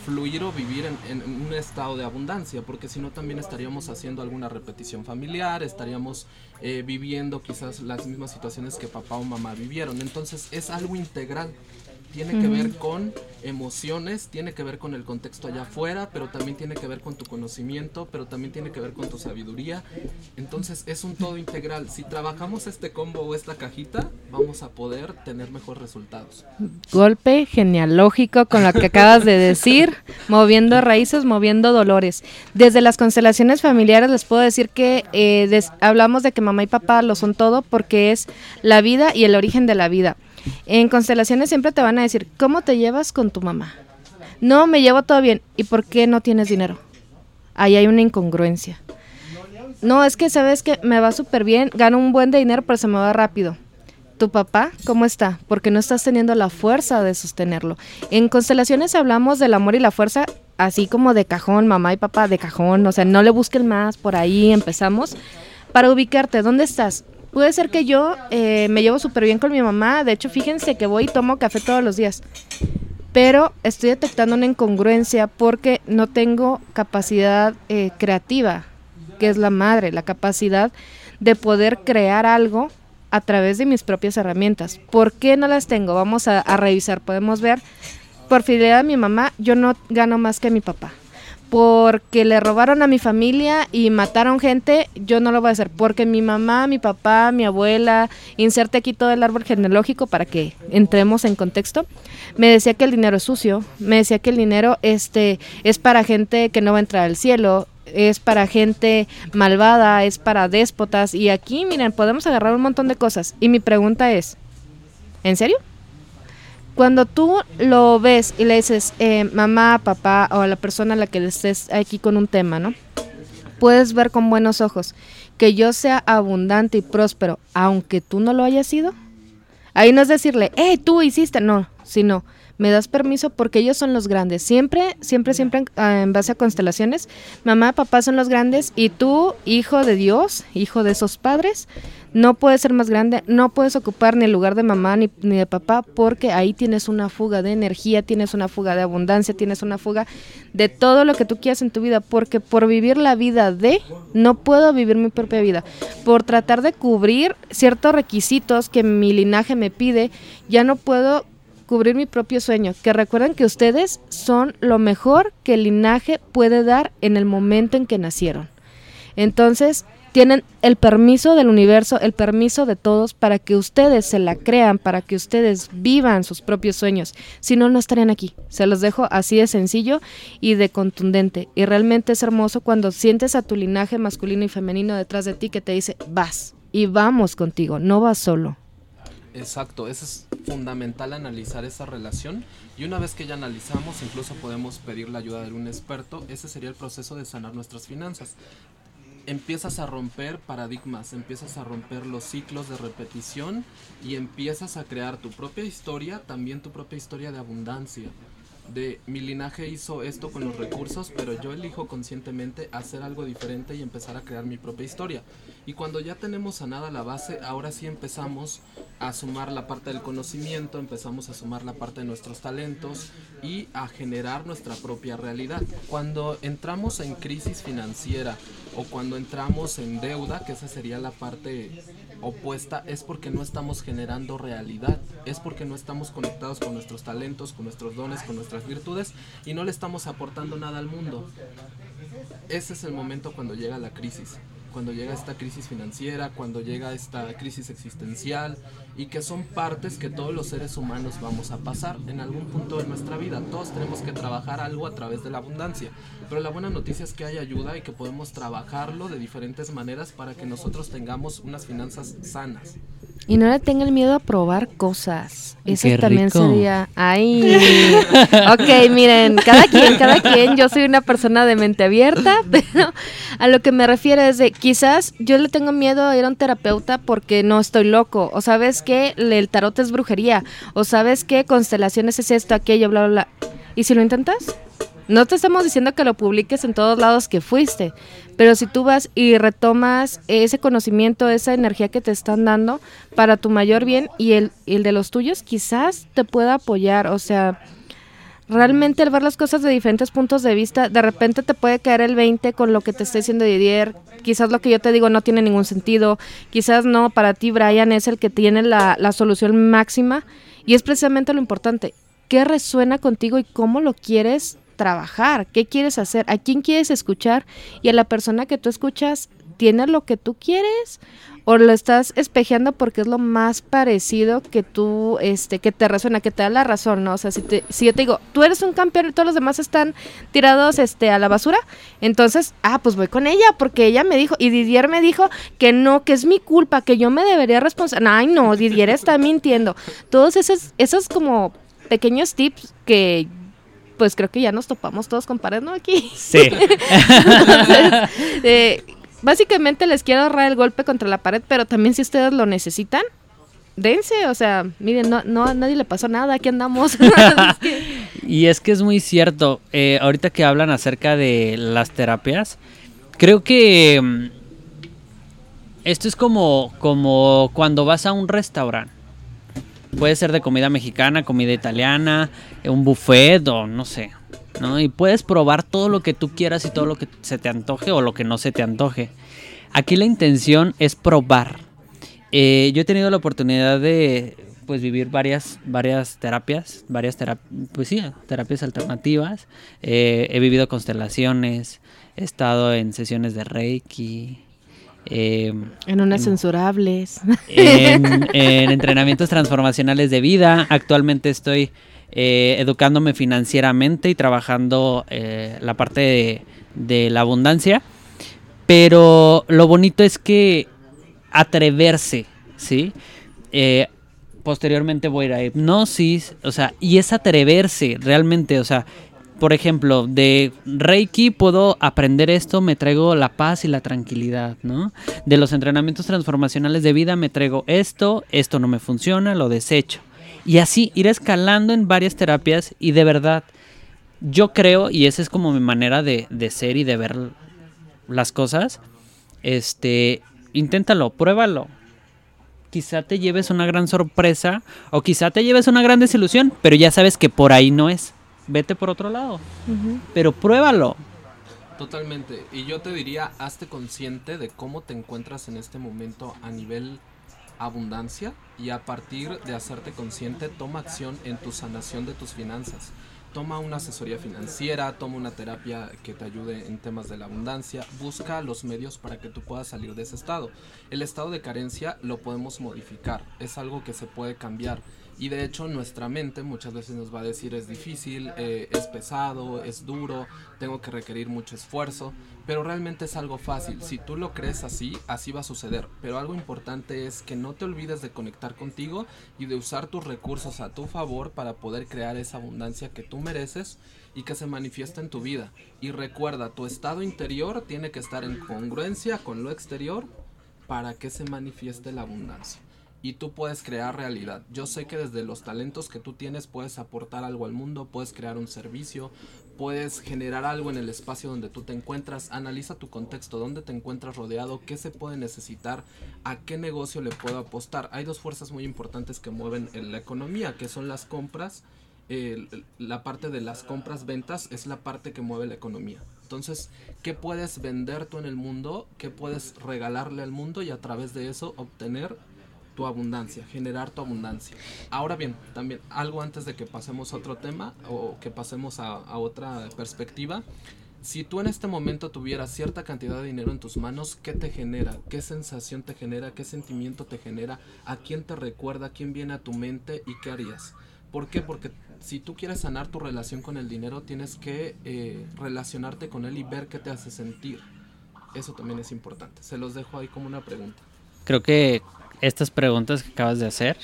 fluir o vivir en, un estado de abundancia, porque si no también estaríamos haciendo alguna repetición familiar, estaríamos eh, viviendo quizás las mismas situaciones que papá o mamá vivieron. Entonces es algo integral tiene que ver con emociones, tiene que ver con el contexto allá afuera, pero también tiene que ver con tu conocimiento, pero también tiene que ver con tu sabiduría. Entonces es un todo integral. Si trabajamos este combo o esta cajita, vamos a poder tener mejores resultados. Golpe genealógico con lo que acabas de decir, moviendo raíces, moviendo dolores. Desde las constelaciones familiares les puedo decir que eh, hablamos de que mamá y papá lo son todo porque es la vida y el origen de la vida. En constelaciones siempre te van a decir, ¿cómo te llevas con tu mamá? No, me llevo todo bien. ¿Y por qué no tienes dinero? Ahí hay una incongruencia. No, es que sabes que me va súper bien, gano un buen de dinero, pero se me va rápido. ¿Tu papá cómo está? Porque no estás teniendo la fuerza de sostenerlo. En constelaciones hablamos del amor y la fuerza, así como de cajón, mamá y papá, de cajón. O sea, no le busquen más, por ahí empezamos. Para ubicarte, ¿dónde estás? Puede ser que yo eh, me llevo súper bien con mi mamá. De hecho, fíjense que voy y tomo café todos los días. Pero estoy detectando una incongruencia porque no tengo capacidad eh, creativa, que es la madre, la capacidad de poder crear algo a través de mis propias herramientas. ¿Por qué no las tengo? Vamos a, revisar. Podemos ver, por fidelidad a mi mamá, yo no gano más que mi papá porque le robaron a mi familia y mataron gente, yo no lo voy a hacer. Porque mi mamá, mi papá, mi abuela, inserte aquí todo el árbol genealógico para que entremos en contexto, me decía que el dinero es sucio, me decía que el dinero este, es para gente que no va a entrar al cielo, es para gente malvada, es para déspotas. Y aquí, miren, podemos agarrar un montón de cosas. Y mi pregunta es, ¿en serio? Cuando tú lo ves y le dices, eh, mamá, papá o a la persona a la que estés aquí con un tema, ¿no? Puedes ver con buenos ojos que yo sea abundante y próspero, aunque tú no lo hayas sido. Ahí no es decirle, hey, tú hiciste, no, sino me das permiso porque ellos son los grandes. Siempre, siempre, siempre en, base a constelaciones, mamá, papá son los grandes y tú, hijo de Dios, hijo de esos padres, no puedes ser más grande, no puedes ocupar ni el lugar de mamá ni, ni, de papá porque ahí tienes una fuga de energía, tienes una fuga de abundancia, tienes una fuga de todo lo que tú quieras en tu vida porque por vivir la vida de, no puedo vivir mi propia vida. Por tratar de cubrir ciertos requisitos que mi linaje me pide, ya no puedo cubrir mi propio sueño. Que recuerden que ustedes son lo mejor que el linaje puede dar en el momento en que nacieron. Entonces, tienen el permiso del universo, el permiso de todos para que ustedes se la crean, para que ustedes vivan sus propios sueños. Si no, no estarían aquí. Se los dejo así de sencillo y de contundente. Y realmente es hermoso cuando sientes a tu linaje masculino y femenino detrás de ti que te dice, vas y vamos contigo, no vas solo. Exacto, eso es fundamental analizar esa relación. Y una vez que ya analizamos, incluso podemos pedir la ayuda de un experto, ese sería el proceso de sanar nuestras finanzas. Empiezas a romper paradigmas, empiezas a romper los ciclos de repetición y empiezas a crear tu propia historia, también tu propia historia de abundancia. De mi linaje hizo esto con los recursos, pero yo elijo conscientemente hacer algo diferente y empezar a crear mi propia historia. Y cuando ya tenemos sanada la base, ahora sí empezamos a sumar la parte del conocimiento, empezamos a sumar la parte de nuestros talentos y a generar nuestra propia realidad. Cuando entramos en crisis financiera o cuando entramos en deuda, que esa sería la parte opuesta, es porque no estamos generando realidad, es porque no estamos conectados con nuestros talentos, con nuestros dones, con nuestras virtudes y no le estamos aportando nada al mundo. Ese es el momento cuando llega la crisis cuando llega esta crisis financiera, cuando llega esta crisis existencial y que son partes que todos los seres humanos vamos a pasar en algún punto de nuestra vida. Todos tenemos que trabajar algo a través de la abundancia, pero la buena noticia es que hay ayuda y que podemos trabajarlo de diferentes maneras para que nosotros tengamos unas finanzas sanas. Y no le tengan miedo a probar cosas. Eso también sería. Ay. ok, miren, cada quien, cada quien. Yo soy una persona de mente abierta, pero a lo que me refiero es de quizás yo le tengo miedo a ir a un terapeuta porque no estoy loco. O sabes que el tarot es brujería. O sabes que constelaciones es esto, aquello, bla, bla, bla. ¿Y si lo intentas? No te estamos diciendo que lo publiques en todos lados que fuiste, pero si tú vas y retomas ese conocimiento, esa energía que te están dando para tu mayor bien y el, el de los tuyos, quizás te pueda apoyar. O sea, realmente al ver las cosas de diferentes puntos de vista, de repente te puede caer el 20 con lo que te esté diciendo Didier. Quizás lo que yo te digo no tiene ningún sentido. Quizás no, para ti Brian es el que tiene la, la solución máxima. Y es precisamente lo importante. ¿Qué resuena contigo y cómo lo quieres trabajar, qué quieres hacer, a quién quieres escuchar y a la persona que tú escuchas tiene lo que tú quieres o lo estás espejeando porque es lo más parecido que tú, este, que te resuena, que te da la razón, ¿no? O sea, si, te, si yo te digo, tú eres un campeón y todos los demás están tirados, este, a la basura, entonces, ah, pues voy con ella porque ella me dijo, y Didier me dijo que no, que es mi culpa, que yo me debería responsable. Ay, no, Didier está mintiendo. Todos esos, esos como pequeños tips que pues creo que ya nos topamos todos con pared, ¿no? Aquí. Sí. Eh, básicamente les quiero ahorrar el golpe contra la pared, pero también si ustedes lo necesitan, dense, o sea, miren, no, no a nadie le pasó nada, aquí andamos. y es que es muy cierto, eh, ahorita que hablan acerca de las terapias, creo que mm, esto es como, como cuando vas a un restaurante Puede ser de comida mexicana, comida italiana, un buffet o no sé. ¿no? Y puedes probar todo lo que tú quieras y todo lo que se te antoje o lo que no se te antoje. Aquí la intención es probar. Eh, yo he tenido la oportunidad de pues vivir varias, varias terapias, varias pues sí, terapias alternativas. Eh, he vivido constelaciones, he estado en sesiones de Reiki, Em, en unas censurables. En, entrenamientos transformacionales de vida. Actualmente estoy eh, educándome financieramente y trabajando eh, la parte de, la abundancia. Pero lo bonito es que atreverse, ¿sí? Eh, posteriormente voy a ir a hipnosis, o sea, y es atreverse realmente, o sea, por ejemplo, de Reiki puedo aprender esto, me traigo la paz y la tranquilidad, ¿no? De los entrenamientos transformacionales de vida me traigo esto, esto no me funciona, lo desecho. Y así ir escalando en varias terapias y de verdad, yo creo, y esa es como mi manera de, ser y de ver las cosas, este, inténtalo, pruébalo. Quizá te lleves una gran sorpresa o quizá te lleves una gran desilusión, pero ya sabes que por ahí no es vete por otro lado. Pero pruébalo. Totalmente. Y yo te diría, hazte consciente de cómo te encuentras en este momento a nivel abundancia y a partir de hacerte consciente, toma acción en tu sanación de tus finanzas. toma una asesoría financiera, toma una terapia que te ayude en temas de la abundancia, busca los medios para que tú puedas salir de ese estado. El estado de carencia lo podemos modificar, es algo que se puede cambiar y de hecho nuestra mente muchas veces nos va a decir es difícil, eh, es pesado, es duro, tengo que requerir mucho esfuerzo, pero realmente es algo fácil. Si tú lo crees así, así va a suceder. Pero algo importante es que no te olvides de conectar contigo y de usar tus recursos a tu favor para poder crear esa abundancia que tú mereces y que se manifiesta en tu vida. Y recuerda, tu estado interior tiene que estar en congruencia con lo exterior para que se manifieste la abundancia y tú puedes crear realidad. Yo sé que desde los talentos que tú tienes puedes aportar algo al mundo, puedes crear un servicio, puedes generar algo en el espacio donde tú te encuentras. Analiza tu contexto, dónde te encuentras rodeado, qué se puede necesitar, a qué negocio le puedo apostar. Hay dos fuerzas muy importantes que mueven en la economía, que son las compras. la parte de las compras, ventas, es la parte que mueve la economía. Entonces, ¿qué puedes vender tú en el mundo? ¿Qué puedes regalarle al mundo? Y a través de eso obtener tu abundancia, generar tu abundancia. Ahora bien, también algo antes de que pasemos a otro tema o que pasemos a, otra perspectiva. Si tú en este momento tuvieras cierta cantidad de dinero en tus manos, ¿qué te genera? ¿Qué sensación te genera? ¿Qué sentimiento te genera? ¿A quién te recuerda? ¿Quién viene a tu mente? ¿Y qué harías? ¿Por qué? Porque si tú quieres sanar tu relación con el dinero, tienes que eh, relacionarte con él y ver qué te hace sentir. Eso también es importante. Se los dejo ahí como una pregunta. Creo que estas preguntas que acabas de hacer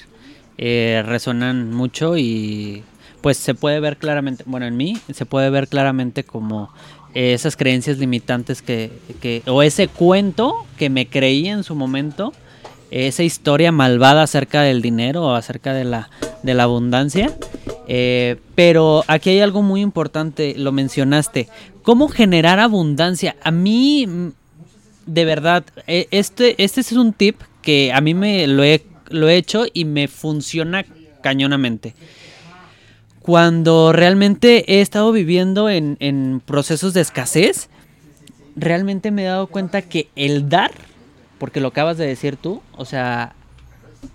eh, resuenan mucho y pues se puede ver claramente, bueno, en mí se puede ver claramente como esas creencias limitantes que, que, o ese cuento que me creí en su momento, esa historia malvada acerca del dinero o acerca de la, de la abundancia. Eh, pero aquí hay algo muy importante, lo mencionaste, ¿cómo generar abundancia? A mí, de verdad, e, este, este es un tip que a mí me lo he, lo he hecho y me funciona cañonamente. Cuando realmente he estado viviendo en, procesos de escasez, realmente me he dado cuenta que el dar, porque lo acabas de decir tú, o sea,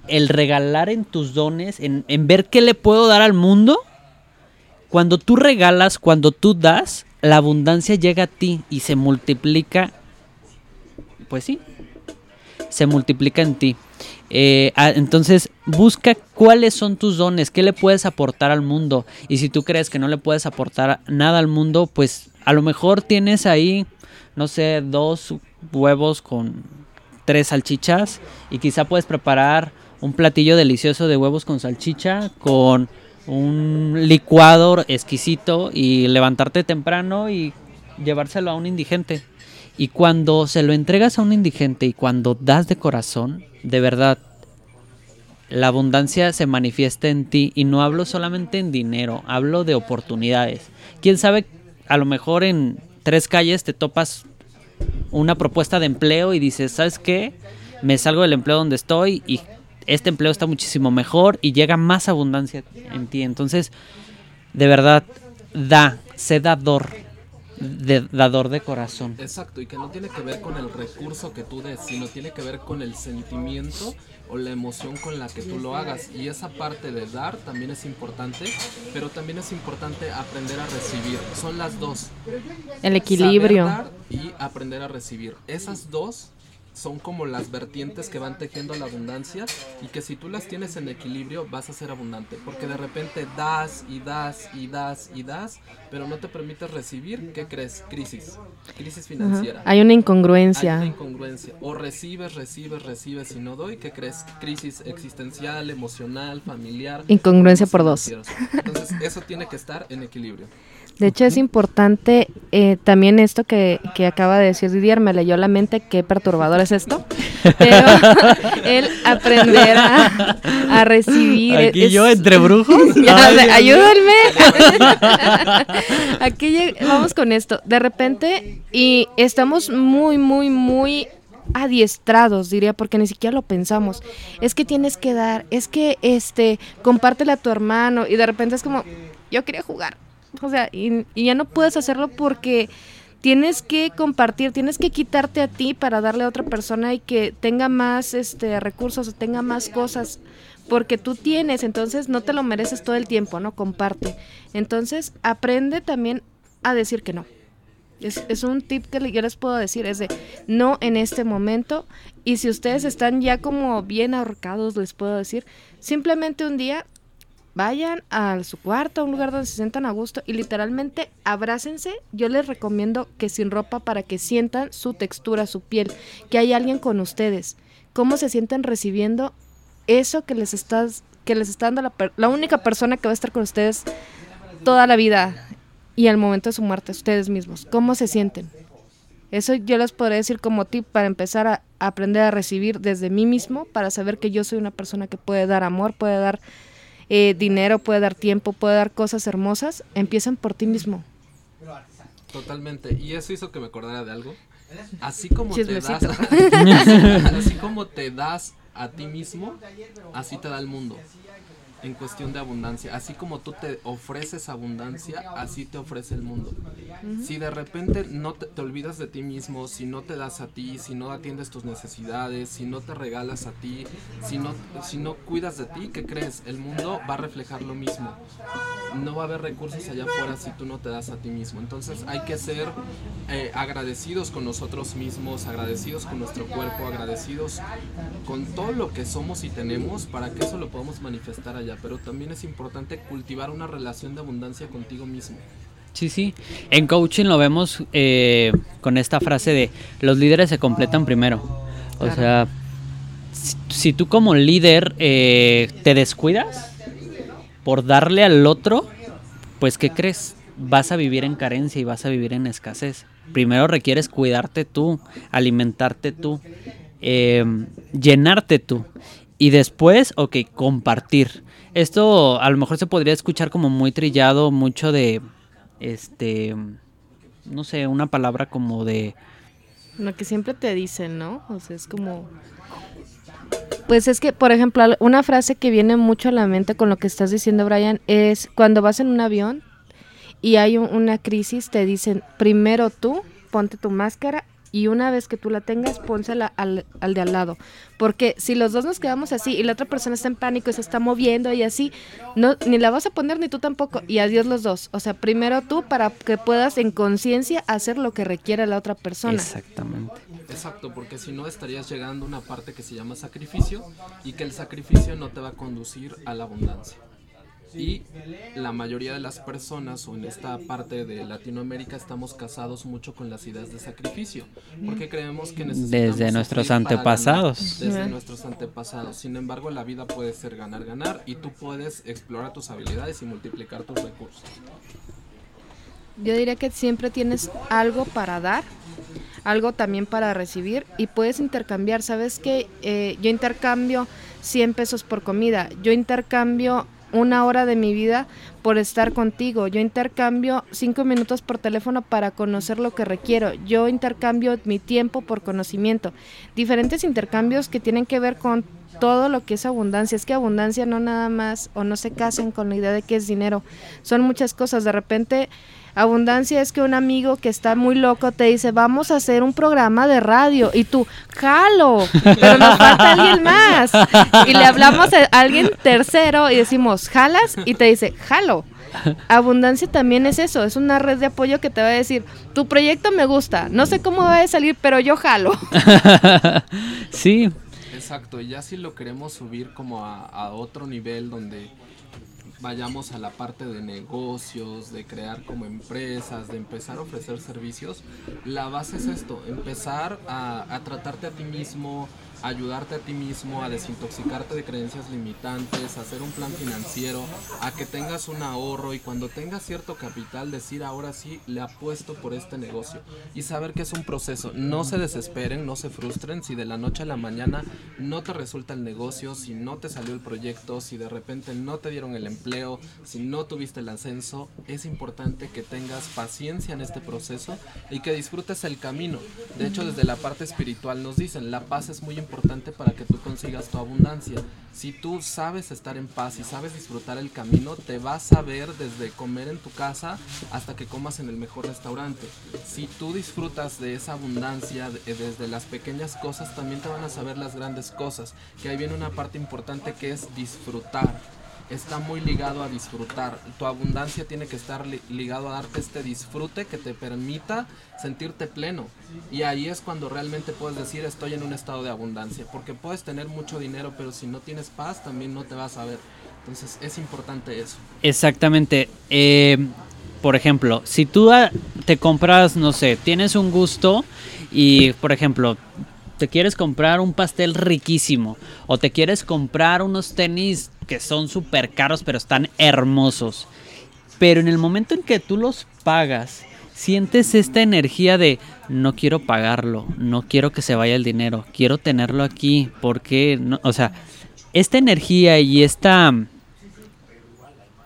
el regalar en tus dones, en, en, ver qué le puedo dar al mundo, cuando tú regalas, cuando tú das, la abundancia llega a ti y se multiplica, pues sí, se multiplica en ti. Eh, entonces, busca cuáles son tus dones, qué le puedes aportar al mundo. Y si tú crees que no le puedes aportar nada al mundo, pues a lo mejor tienes ahí, no sé, dos huevos con tres salchichas y quizá puedes preparar un platillo delicioso de huevos con salchicha con un licuado exquisito y levantarte temprano y llevárselo a un indigente. Y cuando se lo entregas a un indigente y cuando das de corazón, de verdad, la abundancia se manifiesta en ti y no hablo solamente en dinero, hablo de oportunidades. Quién sabe, a lo mejor en tres calles te topas una propuesta de empleo y dices, ¿sabes qué? Me salgo del empleo donde estoy y este empleo está muchísimo mejor y llega más abundancia en ti. Entonces, de verdad, da, sé dador de dador de corazón. Exacto, y que no tiene que ver con el recurso que tú des, sino tiene que ver con el sentimiento o la emoción con la que tú lo hagas. Y esa parte de dar también es importante, pero también es importante aprender a recibir. Son las dos. El equilibrio. dar y aprender a recibir. Esas dos son como las vertientes que van tejiendo la abundancia y que si tú las tienes en equilibrio vas a ser abundante porque de repente das y das y das y das pero no te permites recibir ¿qué crees? crisis crisis financiera. Hay una incongruencia. Hay una incongruencia. O recibes recibes recibes y no doy ¿qué crees? crisis existencial emocional familiar incongruencia por dos. entonces eso tiene que estar en equilibrio de hecho, es importante eh, también esto que, acaba de decir Didier, me leyó la mente, qué perturbador es esto, pero el aprender a, recibir... Aquí yo entre brujos. ayúdenme. Aquí vamos con esto. De repente, y estamos muy, muy, muy adiestrados, diría, porque ni siquiera lo pensamos. Es que tienes que dar, es que este, compártele a tu hermano y de repente es como, yo quería jugar o sea, y, ya no puedes hacerlo porque tienes que compartir, tienes que quitarte a ti para darle a otra persona y que tenga más este recursos o tenga más cosas, porque tú tienes, entonces no te lo mereces todo el tiempo, ¿no? Comparte. Entonces, aprende también a decir que no. Es, es, un tip que yo les puedo decir, es de no en este momento. Y si ustedes están ya como bien ahorcados, les puedo decir, simplemente un día vayan a su cuarto, a un lugar donde se sientan a gusto y literalmente abrácense. Yo les recomiendo que sin ropa para que sientan su textura, su piel, que hay alguien con ustedes. Cómo se sienten recibiendo eso que les estás que les está dando la, la única persona que va a estar con ustedes toda la vida y al momento de su muerte, ustedes mismos. ¿Cómo se sienten? Eso yo les podría decir como tip para empezar a aprender a recibir desde mí mismo, para saber que yo soy una persona que puede dar amor, puede dar eh, dinero, puede dar tiempo, puede dar cosas hermosas, empiezan por ti mismo. Totalmente. Y eso hizo que me acordara de algo. Así como te das, así como te das a ti mismo, así te da el mundo en cuestión de abundancia. Así como tú te ofreces abundancia, así te ofrece el mundo. Si de repente no te, olvidas de ti mismo, si no te das a ti, si no atiendes tus necesidades, si no te regalas a ti, si no, si no cuidas de ti, ¿qué crees? El mundo va a reflejar lo mismo. No va a haber recursos allá afuera si tú no te das a ti mismo. Entonces hay que ser eh, agradecidos con nosotros mismos, agradecidos con nuestro cuerpo, agradecidos con todo lo que somos y tenemos para que eso lo podamos manifestar allá pero también es importante cultivar una relación de abundancia contigo mismo. Sí, sí. En coaching lo vemos eh, con esta frase de los líderes se completan primero. O sea, si, tú como líder eh, te descuidas por darle al otro, pues ¿qué crees? Vas a vivir en carencia y vas a vivir en escasez. Primero requieres cuidarte tú, alimentarte tú, eh, llenarte tú. Y después, ok, compartir. Esto a lo mejor se podría escuchar como muy trillado, mucho de, este, no sé, una palabra como de... Lo que siempre te dicen, ¿no? O sea, es como... Pues es que, por ejemplo, una frase que viene mucho a la mente con lo que estás diciendo, Brian, es cuando vas en un avión y hay una crisis, te dicen, primero tú, ponte tu máscara y una vez que tú la tengas, pónsela al, al de al lado. Porque si los dos nos quedamos así y la otra persona está en pánico y se está moviendo y así, no, ni la vas a poner ni tú tampoco. Y adiós los dos. O sea, primero tú para que puedas en conciencia hacer lo que requiere la otra persona. Exactamente. Exacto, porque si no estarías llegando a una parte que se llama sacrificio y que el sacrificio no te va a conducir a la abundancia y la mayoría de las personas o en esta parte de Latinoamérica estamos casados mucho con las ideas de sacrificio porque creemos que necesitamos desde nuestros antepasados. desde nuestros antepasados. Sin embargo la vida puede ser ganar ganar y tú puedes explorar tus habilidades y multiplicar tus recursos. Yo diría que siempre tienes algo para dar algo también para recibir y puedes intercambiar. Sabes que eh, yo intercambio 100 pesos por comida yo intercambio una hora de mi vida por estar contigo. Yo intercambio cinco minutos por teléfono para conocer lo que requiero. Yo intercambio mi tiempo por conocimiento. Diferentes intercambios que tienen que ver con todo lo que es abundancia. Es que abundancia no nada más o no se casen con la idea de que es dinero. Son muchas cosas. De repente Abundancia es que un amigo que está muy loco te dice, vamos a hacer un programa de radio. Y tú, jalo, pero nos falta alguien más. Y le hablamos a alguien tercero y decimos, jalas, y te dice, jalo. Abundancia también es eso, es una red de apoyo que te va a decir, tu proyecto me gusta, no sé cómo va a salir, pero yo jalo. sí. Exacto, y ya si lo queremos subir como a, otro nivel donde vayamos a la parte de negocios, de crear como empresas, de empezar a ofrecer servicios, la base es esto, empezar a tratarte a ti mismo, ayudarte a ti mismo a desintoxicarte de creencias limitantes, a hacer un plan financiero, a que tengas un ahorro y cuando tengas cierto capital decir ahora sí le apuesto por este negocio y saber que es un proceso. No se desesperen, no se frustren si de la noche a la mañana no te resulta el negocio, si no te salió el proyecto, si de repente no te dieron el empleo, si no tuviste el ascenso, es importante que tengas paciencia en este proceso y que disfrutes el camino. De hecho, desde la parte espiritual nos dicen, la paz es muy importante importante para que tú consigas tu abundancia. Si tú sabes estar en paz y sabes disfrutar el camino, te vas a ver desde comer en tu casa hasta que comas en el mejor restaurante. Si tú disfrutas de esa abundancia eh, desde las pequeñas cosas, también te van a saber las grandes cosas. Que ahí viene una parte importante que es disfrutar está muy ligado a disfrutar. Tu abundancia tiene que estar ligado a darte este disfrute que te permita sentirte pleno. Y ahí es cuando realmente puedes decir estoy en un estado de abundancia. Porque puedes tener mucho dinero, pero si no tienes paz también no te vas a ver. Entonces es importante eso. Exactamente. Eh, por ejemplo, si tú te compras, no sé, tienes un gusto y, por ejemplo, te quieres comprar un pastel riquísimo o te quieres comprar unos tenis que son súper caros pero están hermosos. Pero en el momento en que tú los pagas, sientes esta energía de no quiero pagarlo, no quiero que se vaya el dinero, quiero tenerlo aquí, porque, no? o sea, esta energía y esta,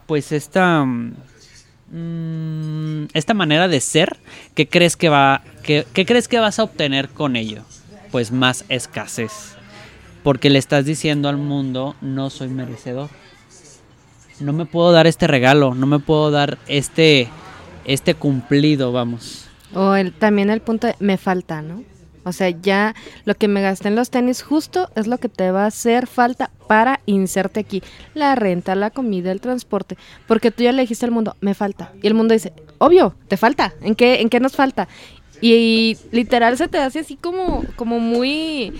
pues esta, mm, esta manera de ser, ¿qué crees que va, qué crees que vas a obtener con ello? pues más escasez. Porque le estás diciendo al mundo, no soy merecedor. No me puedo dar este regalo, no me puedo dar este, este cumplido, vamos. O el, también el punto de, me falta, ¿no? O sea, ya lo que me gasté en los tenis justo es lo que te va a hacer falta para inserte aquí. La renta, la comida, el transporte. Porque tú ya le dijiste al mundo, me falta. Y el mundo dice, obvio, te falta. ¿En qué, en qué nos falta? Y, literal se te hace así como, como muy...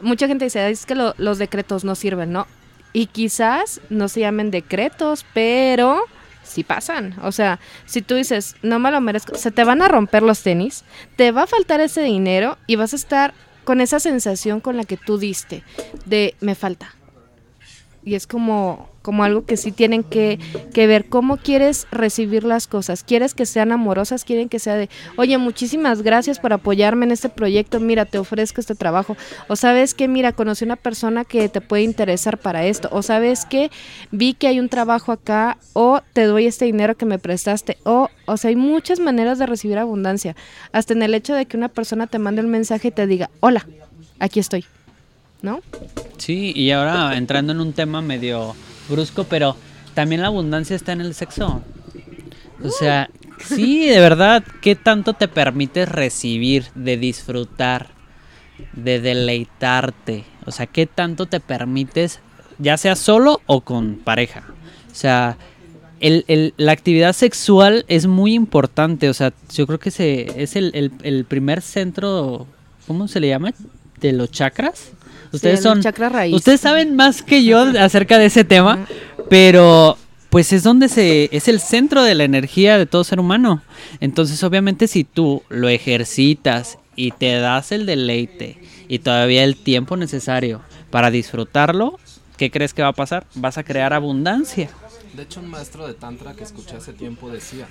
Mucha gente dice, es que los decretos no sirven, ¿no? Y quizás no se llamen decretos, pero sí pasan. O sea, si tú dices, no me lo merezco, se te van a romper los tenis, te va a faltar ese dinero y vas a estar con esa sensación con la que tú diste de me falta. Y es como, como algo que sí tienen que, ver cómo quieres recibir las cosas. ¿Quieres que sean amorosas? ¿Quieren que sea de, oye, muchísimas gracias por apoyarme en este proyecto? Mira, te ofrezco este trabajo. O sabes que, mira, conocí una persona que te puede interesar para esto. O sabes que vi que hay un trabajo acá. O te doy este dinero que me prestaste. O, o sea, hay muchas maneras de recibir abundancia. Hasta en el hecho de que una persona te mande un mensaje y te diga, hola, aquí estoy. ¿No? Sí, y ahora entrando en un tema medio brusco, pero también la abundancia está en el sexo. O sea, sí, de verdad, ¿qué tanto te permites recibir, de disfrutar, de deleitarte? O sea, ¿qué tanto te permites, ya sea solo o con pareja? O sea, el, la actividad sexual es muy importante. O sea, yo creo que se, es el, el primer centro, ¿cómo se le llama? De los chakras. Ustedes son. Ustedes saben más que yo acerca de ese tema, pero pues es donde se es el centro de la energía de todo ser humano. Entonces, obviamente si tú lo ejercitas y te das el deleite y todavía el tiempo necesario para disfrutarlo, ¿qué crees que va a pasar? Vas a crear abundancia. De hecho, un maestro de tantra que escuché hace tiempo decía,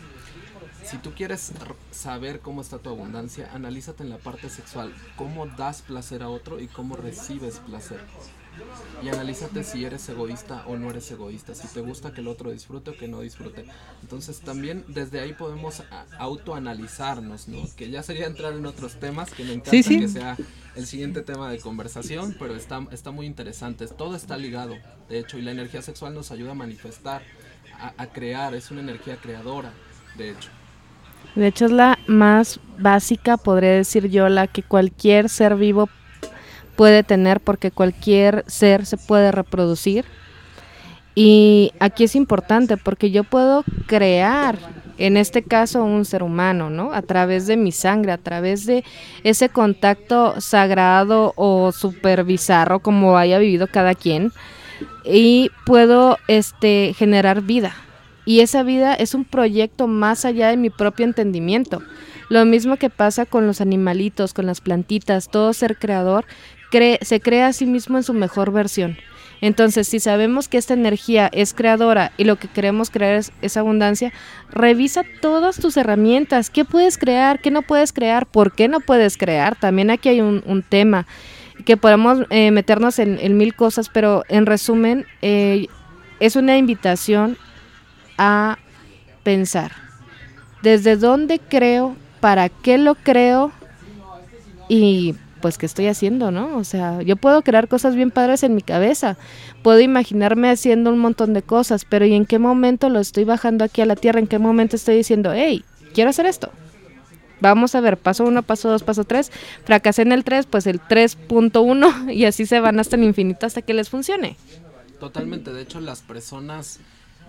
si tú quieres saber cómo está tu abundancia, analízate en la parte sexual, cómo das placer a otro y cómo recibes placer. Y analízate si eres egoísta o no eres egoísta, si te gusta que el otro disfrute o que no disfrute. Entonces también desde ahí podemos autoanalizarnos, ¿no? Que ya sería entrar en otros temas, que me encanta que sea el siguiente tema de conversación, pero está, está muy interesante. Todo está ligado, de hecho, y la energía sexual nos ayuda a manifestar, a crear, es una energía creadora, de hecho. De hecho es la más básica, podría decir yo, la que cualquier ser vivo puede tener porque cualquier ser se puede reproducir. Y aquí es importante porque yo puedo crear, en este caso, un ser humano, ¿no? A través de mi sangre, a través de ese contacto sagrado o super bizarro como haya vivido cada quien. Y puedo este, generar vida y esa vida es un proyecto más allá de mi propio entendimiento. Lo mismo que pasa con los animalitos, con las plantitas, todo ser creador se crea a sí mismo en su mejor versión. Entonces, si sabemos que esta energía es creadora y lo que queremos crear es, abundancia, revisa todas tus herramientas. ¿Qué puedes crear? ¿Qué no puedes crear? ¿Por qué no puedes crear? También aquí hay un, tema que podemos eh, meternos en, mil cosas, pero en resumen, eh, es una invitación a pensar. ¿Desde dónde creo? ¿Para qué lo creo? Y pues ¿qué estoy haciendo, no? O sea, yo puedo crear cosas bien padres en mi cabeza, puedo imaginarme haciendo un montón de cosas, pero ¿y en qué momento lo estoy bajando aquí a la tierra? ¿En qué momento estoy diciendo, hey, quiero hacer esto? Vamos a ver, paso uno, paso dos, paso tres. Fracasé en el 3, pues el 3.1 y así se van hasta el infinito hasta que les funcione. Totalmente, de hecho las personas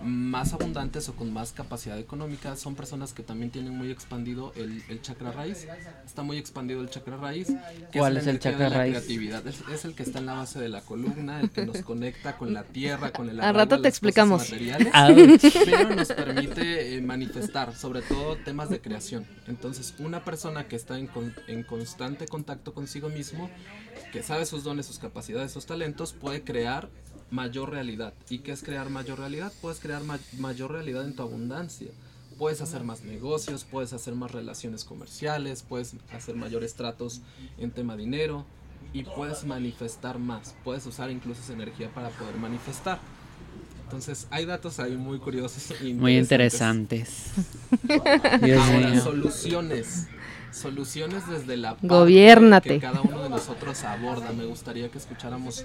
más abundantes o con más capacidad económica son personas que también tienen muy expandido el, el chakra raíz. Está muy expandido el chakra raíz. ¿Cuál es, el chakra raíz? Creatividad. Es, el que está en la base de la columna, el que nos conecta con la tierra, con el Al rato te explicamos. pero nos permite eh, manifestar, sobre todo temas de creación. Entonces, una persona que está en, en constante contacto consigo mismo, que sabe sus dones, sus capacidades, sus talentos, puede crear mayor realidad. ¿Y qué es crear mayor realidad? Puedes crear mayor realidad en tu abundancia. Puedes hacer más negocios, puedes hacer más relaciones comerciales, puedes hacer mayores tratos en tema dinero y puedes manifestar más. Puedes usar incluso esa energía para poder manifestar. Entonces, hay datos ahí muy curiosos. E muy interesantes. Ahora, soluciones. Soluciones desde la parte que cada uno de nosotros aborda. Me gustaría que escucháramos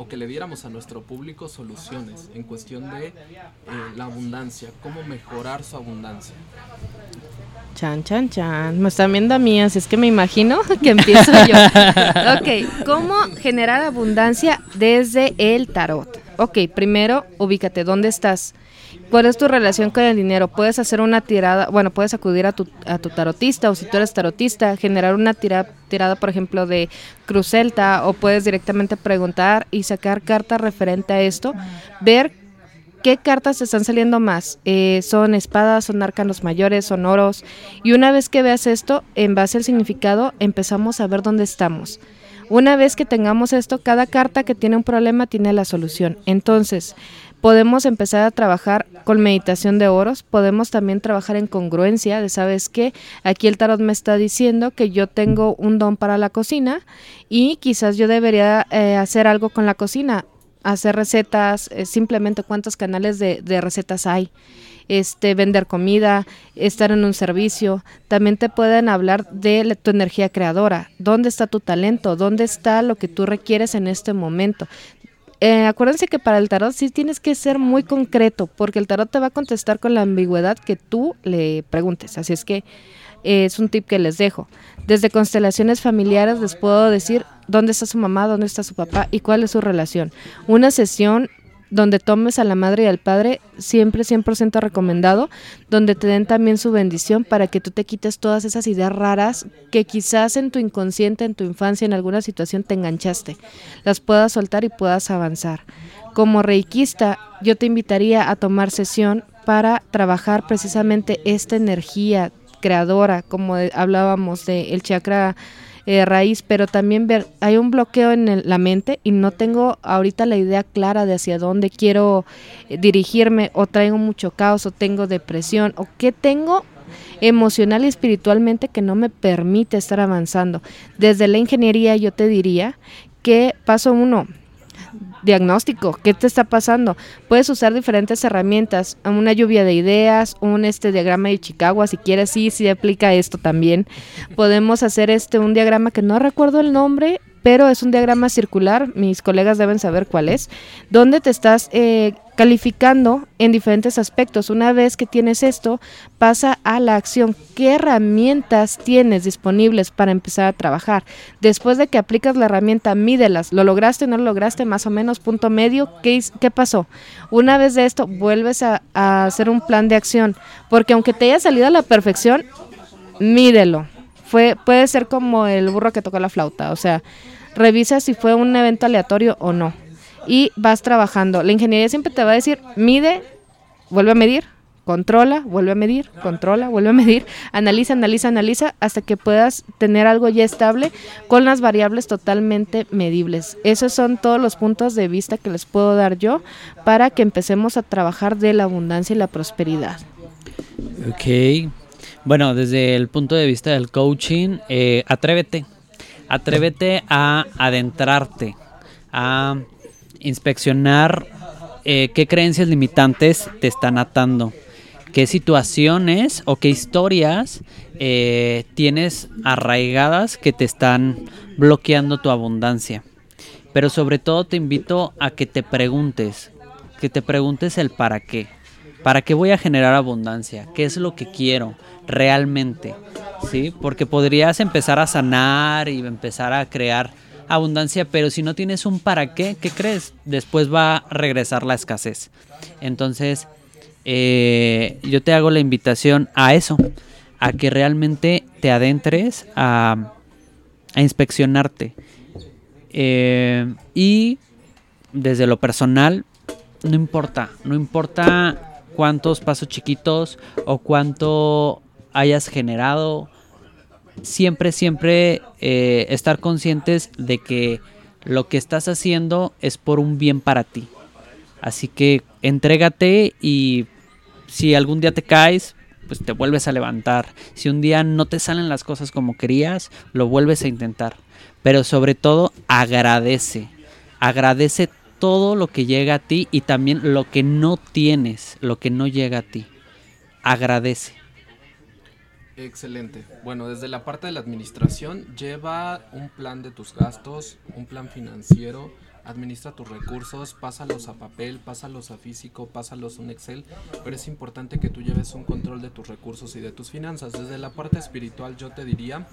o que le diéramos a nuestro público soluciones en cuestión de eh, la abundancia, cómo mejorar su abundancia. Chan, chan, chan. Me están viendo a mí, así es que me imagino que empiezo yo. ok, ¿cómo generar abundancia desde el tarot? Ok, primero ubícate, ¿dónde estás? ¿Cuál es tu relación con el dinero? Puedes hacer una tirada, bueno, puedes acudir a tu, a tu tarotista o si tú eres tarotista, generar una tira, tirada, por ejemplo, de Cruz Celta o puedes directamente preguntar y sacar cartas referente a esto, ver qué cartas están saliendo más. Eh, son espadas, son arcanos mayores, son oros. Y una vez que veas esto, en base al significado, empezamos a ver dónde estamos. Una vez que tengamos esto, cada carta que tiene un problema tiene la solución. Entonces, podemos empezar a trabajar con meditación de oros, podemos también trabajar en congruencia de, ¿sabes qué? Aquí el tarot me está diciendo que yo tengo un don para la cocina y quizás yo debería eh, hacer algo con la cocina, hacer recetas, eh, simplemente cuántos canales de, de recetas hay este, vender comida, estar en un servicio. También te pueden hablar de tu energía creadora. ¿Dónde está tu talento? ¿Dónde está lo que tú requieres en este momento? Eh, acuérdense que para el tarot sí tienes que ser muy concreto, porque el tarot te va a contestar con la ambigüedad que tú le preguntes. Así es que eh, es un tip que les dejo. Desde constelaciones familiares les puedo decir dónde está su mamá, dónde está su papá y cuál es su relación. Una sesión donde tomes a la madre y al padre, siempre 100% recomendado, donde te den también su bendición para que tú te quites todas esas ideas raras que quizás en tu inconsciente, en tu infancia, en alguna situación te enganchaste, las puedas soltar y puedas avanzar. Como reikista, yo te invitaría a tomar sesión para trabajar precisamente esta energía creadora, como hablábamos del el chakra eh, raíz, pero también ver, hay un bloqueo en la mente y no tengo ahorita la idea clara de hacia dónde quiero eh, dirigirme o traigo mucho caos o tengo depresión o qué tengo emocional y espiritualmente que no me permite estar avanzando. Desde la ingeniería yo te diría que paso uno, diagnóstico, ¿qué te está pasando? Puedes usar diferentes herramientas, una lluvia de ideas, un este diagrama de Chicago, si quieres, sí, sí aplica esto también. Podemos hacer este un diagrama que no recuerdo el nombre, pero es un diagrama circular, mis colegas deben saber cuál es, donde te estás eh, calificando en diferentes aspectos. Una vez que tienes esto, pasa a la acción. ¿Qué herramientas tienes disponibles para empezar a trabajar? Después de que aplicas la herramienta, mídelas. ¿Lo lograste no lo lograste? Más o menos punto medio. ¿Qué, qué pasó? Una vez de esto, vuelves a, a hacer un plan de acción. Porque aunque te haya salido a la perfección, mídelo fue, puede ser como el burro que tocó la flauta, o sea, revisa si fue un evento aleatorio o no. Y vas trabajando. La ingeniería siempre te va a decir, mide, vuelve a medir, controla, vuelve a medir, controla, vuelve a medir, analiza, analiza, analiza, hasta que puedas tener algo ya estable con las variables totalmente medibles. Esos son todos los puntos de vista que les puedo dar yo para que empecemos a trabajar de la abundancia y la prosperidad. Ok, bueno, desde el punto de vista del coaching, eh, atrévete. Atrévete a adentrarte, a inspeccionar eh, qué creencias limitantes te están atando, qué situaciones o qué historias eh, tienes arraigadas que te están bloqueando tu abundancia. Pero sobre todo te invito a que te preguntes, que te preguntes el para qué. ¿Para qué voy a generar abundancia? ¿Qué es lo que quiero realmente? ¿Sí? Porque podrías empezar a sanar y empezar a crear abundancia, pero si no tienes un para qué, ¿qué crees? Después va a regresar la escasez. Entonces, eh, yo te hago la invitación a eso, a que realmente te adentres a, inspeccionarte. Eh, y desde lo personal, no importa, no importa cuántos pasos chiquitos o cuánto hayas generado siempre, siempre eh, estar conscientes de que lo que estás haciendo es por un bien para ti. Así que entrégate y si algún día te caes, pues te vuelves a levantar. Si un día no te salen las cosas como querías, lo vuelves a intentar. Pero sobre todo, agradece. Agradece todo lo que llega a ti y también lo que no tienes, lo que no llega a ti. Agradece. Excelente. Bueno, desde la parte de la administración, lleva un plan de tus gastos, un plan financiero, administra tus recursos, pásalos a papel, pásalos a físico, pásalos a un Excel, pero es importante que tú lleves un control de tus recursos y de tus finanzas. Desde la parte espiritual yo te diría,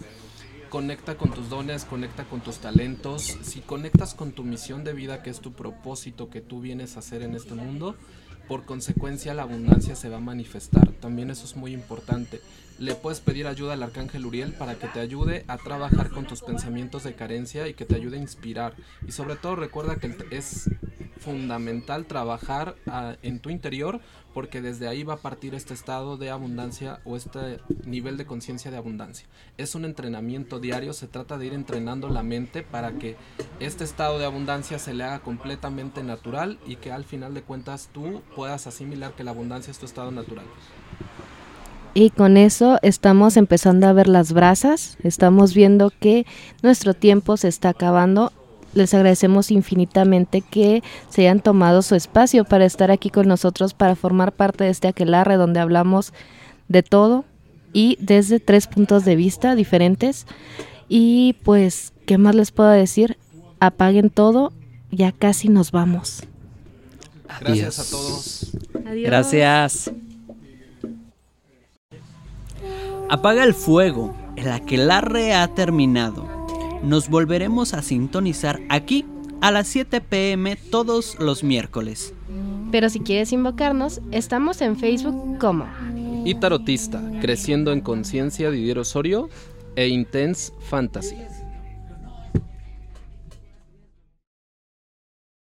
conecta con tus dones, conecta con tus talentos, si conectas con tu misión de vida, que es tu propósito que tú vienes a hacer en este mundo, por consecuencia la abundancia se va a manifestar. También eso es muy importante. Le puedes pedir ayuda al arcángel Uriel para que te ayude a trabajar con tus pensamientos de carencia y que te ayude a inspirar. Y sobre todo recuerda que es fundamental trabajar ah, en tu interior porque desde ahí va a partir este estado de abundancia o este nivel de conciencia de abundancia. Es un entrenamiento diario, se trata de ir entrenando la mente para que este estado de abundancia se le haga completamente natural y que al final de cuentas tú puedas asimilar que la abundancia es tu estado natural. Y con eso estamos empezando a ver las brasas, estamos viendo que nuestro tiempo se está acabando. Les agradecemos infinitamente que se hayan tomado su espacio para estar aquí con nosotros, para formar parte de este aquelarre donde hablamos de todo y desde tres puntos de vista diferentes. Y pues, ¿qué más les puedo decir? Apaguen todo, ya casi nos vamos. Gracias a todos. Adiós. Gracias. Apaga el fuego, el aquelarre ha terminado. Nos volveremos a sintonizar aquí a las 7 pm todos los miércoles. Pero si quieres invocarnos, estamos en Facebook como y Tarotista, Creciendo en Conciencia Didier Osorio e Intense Fantasy.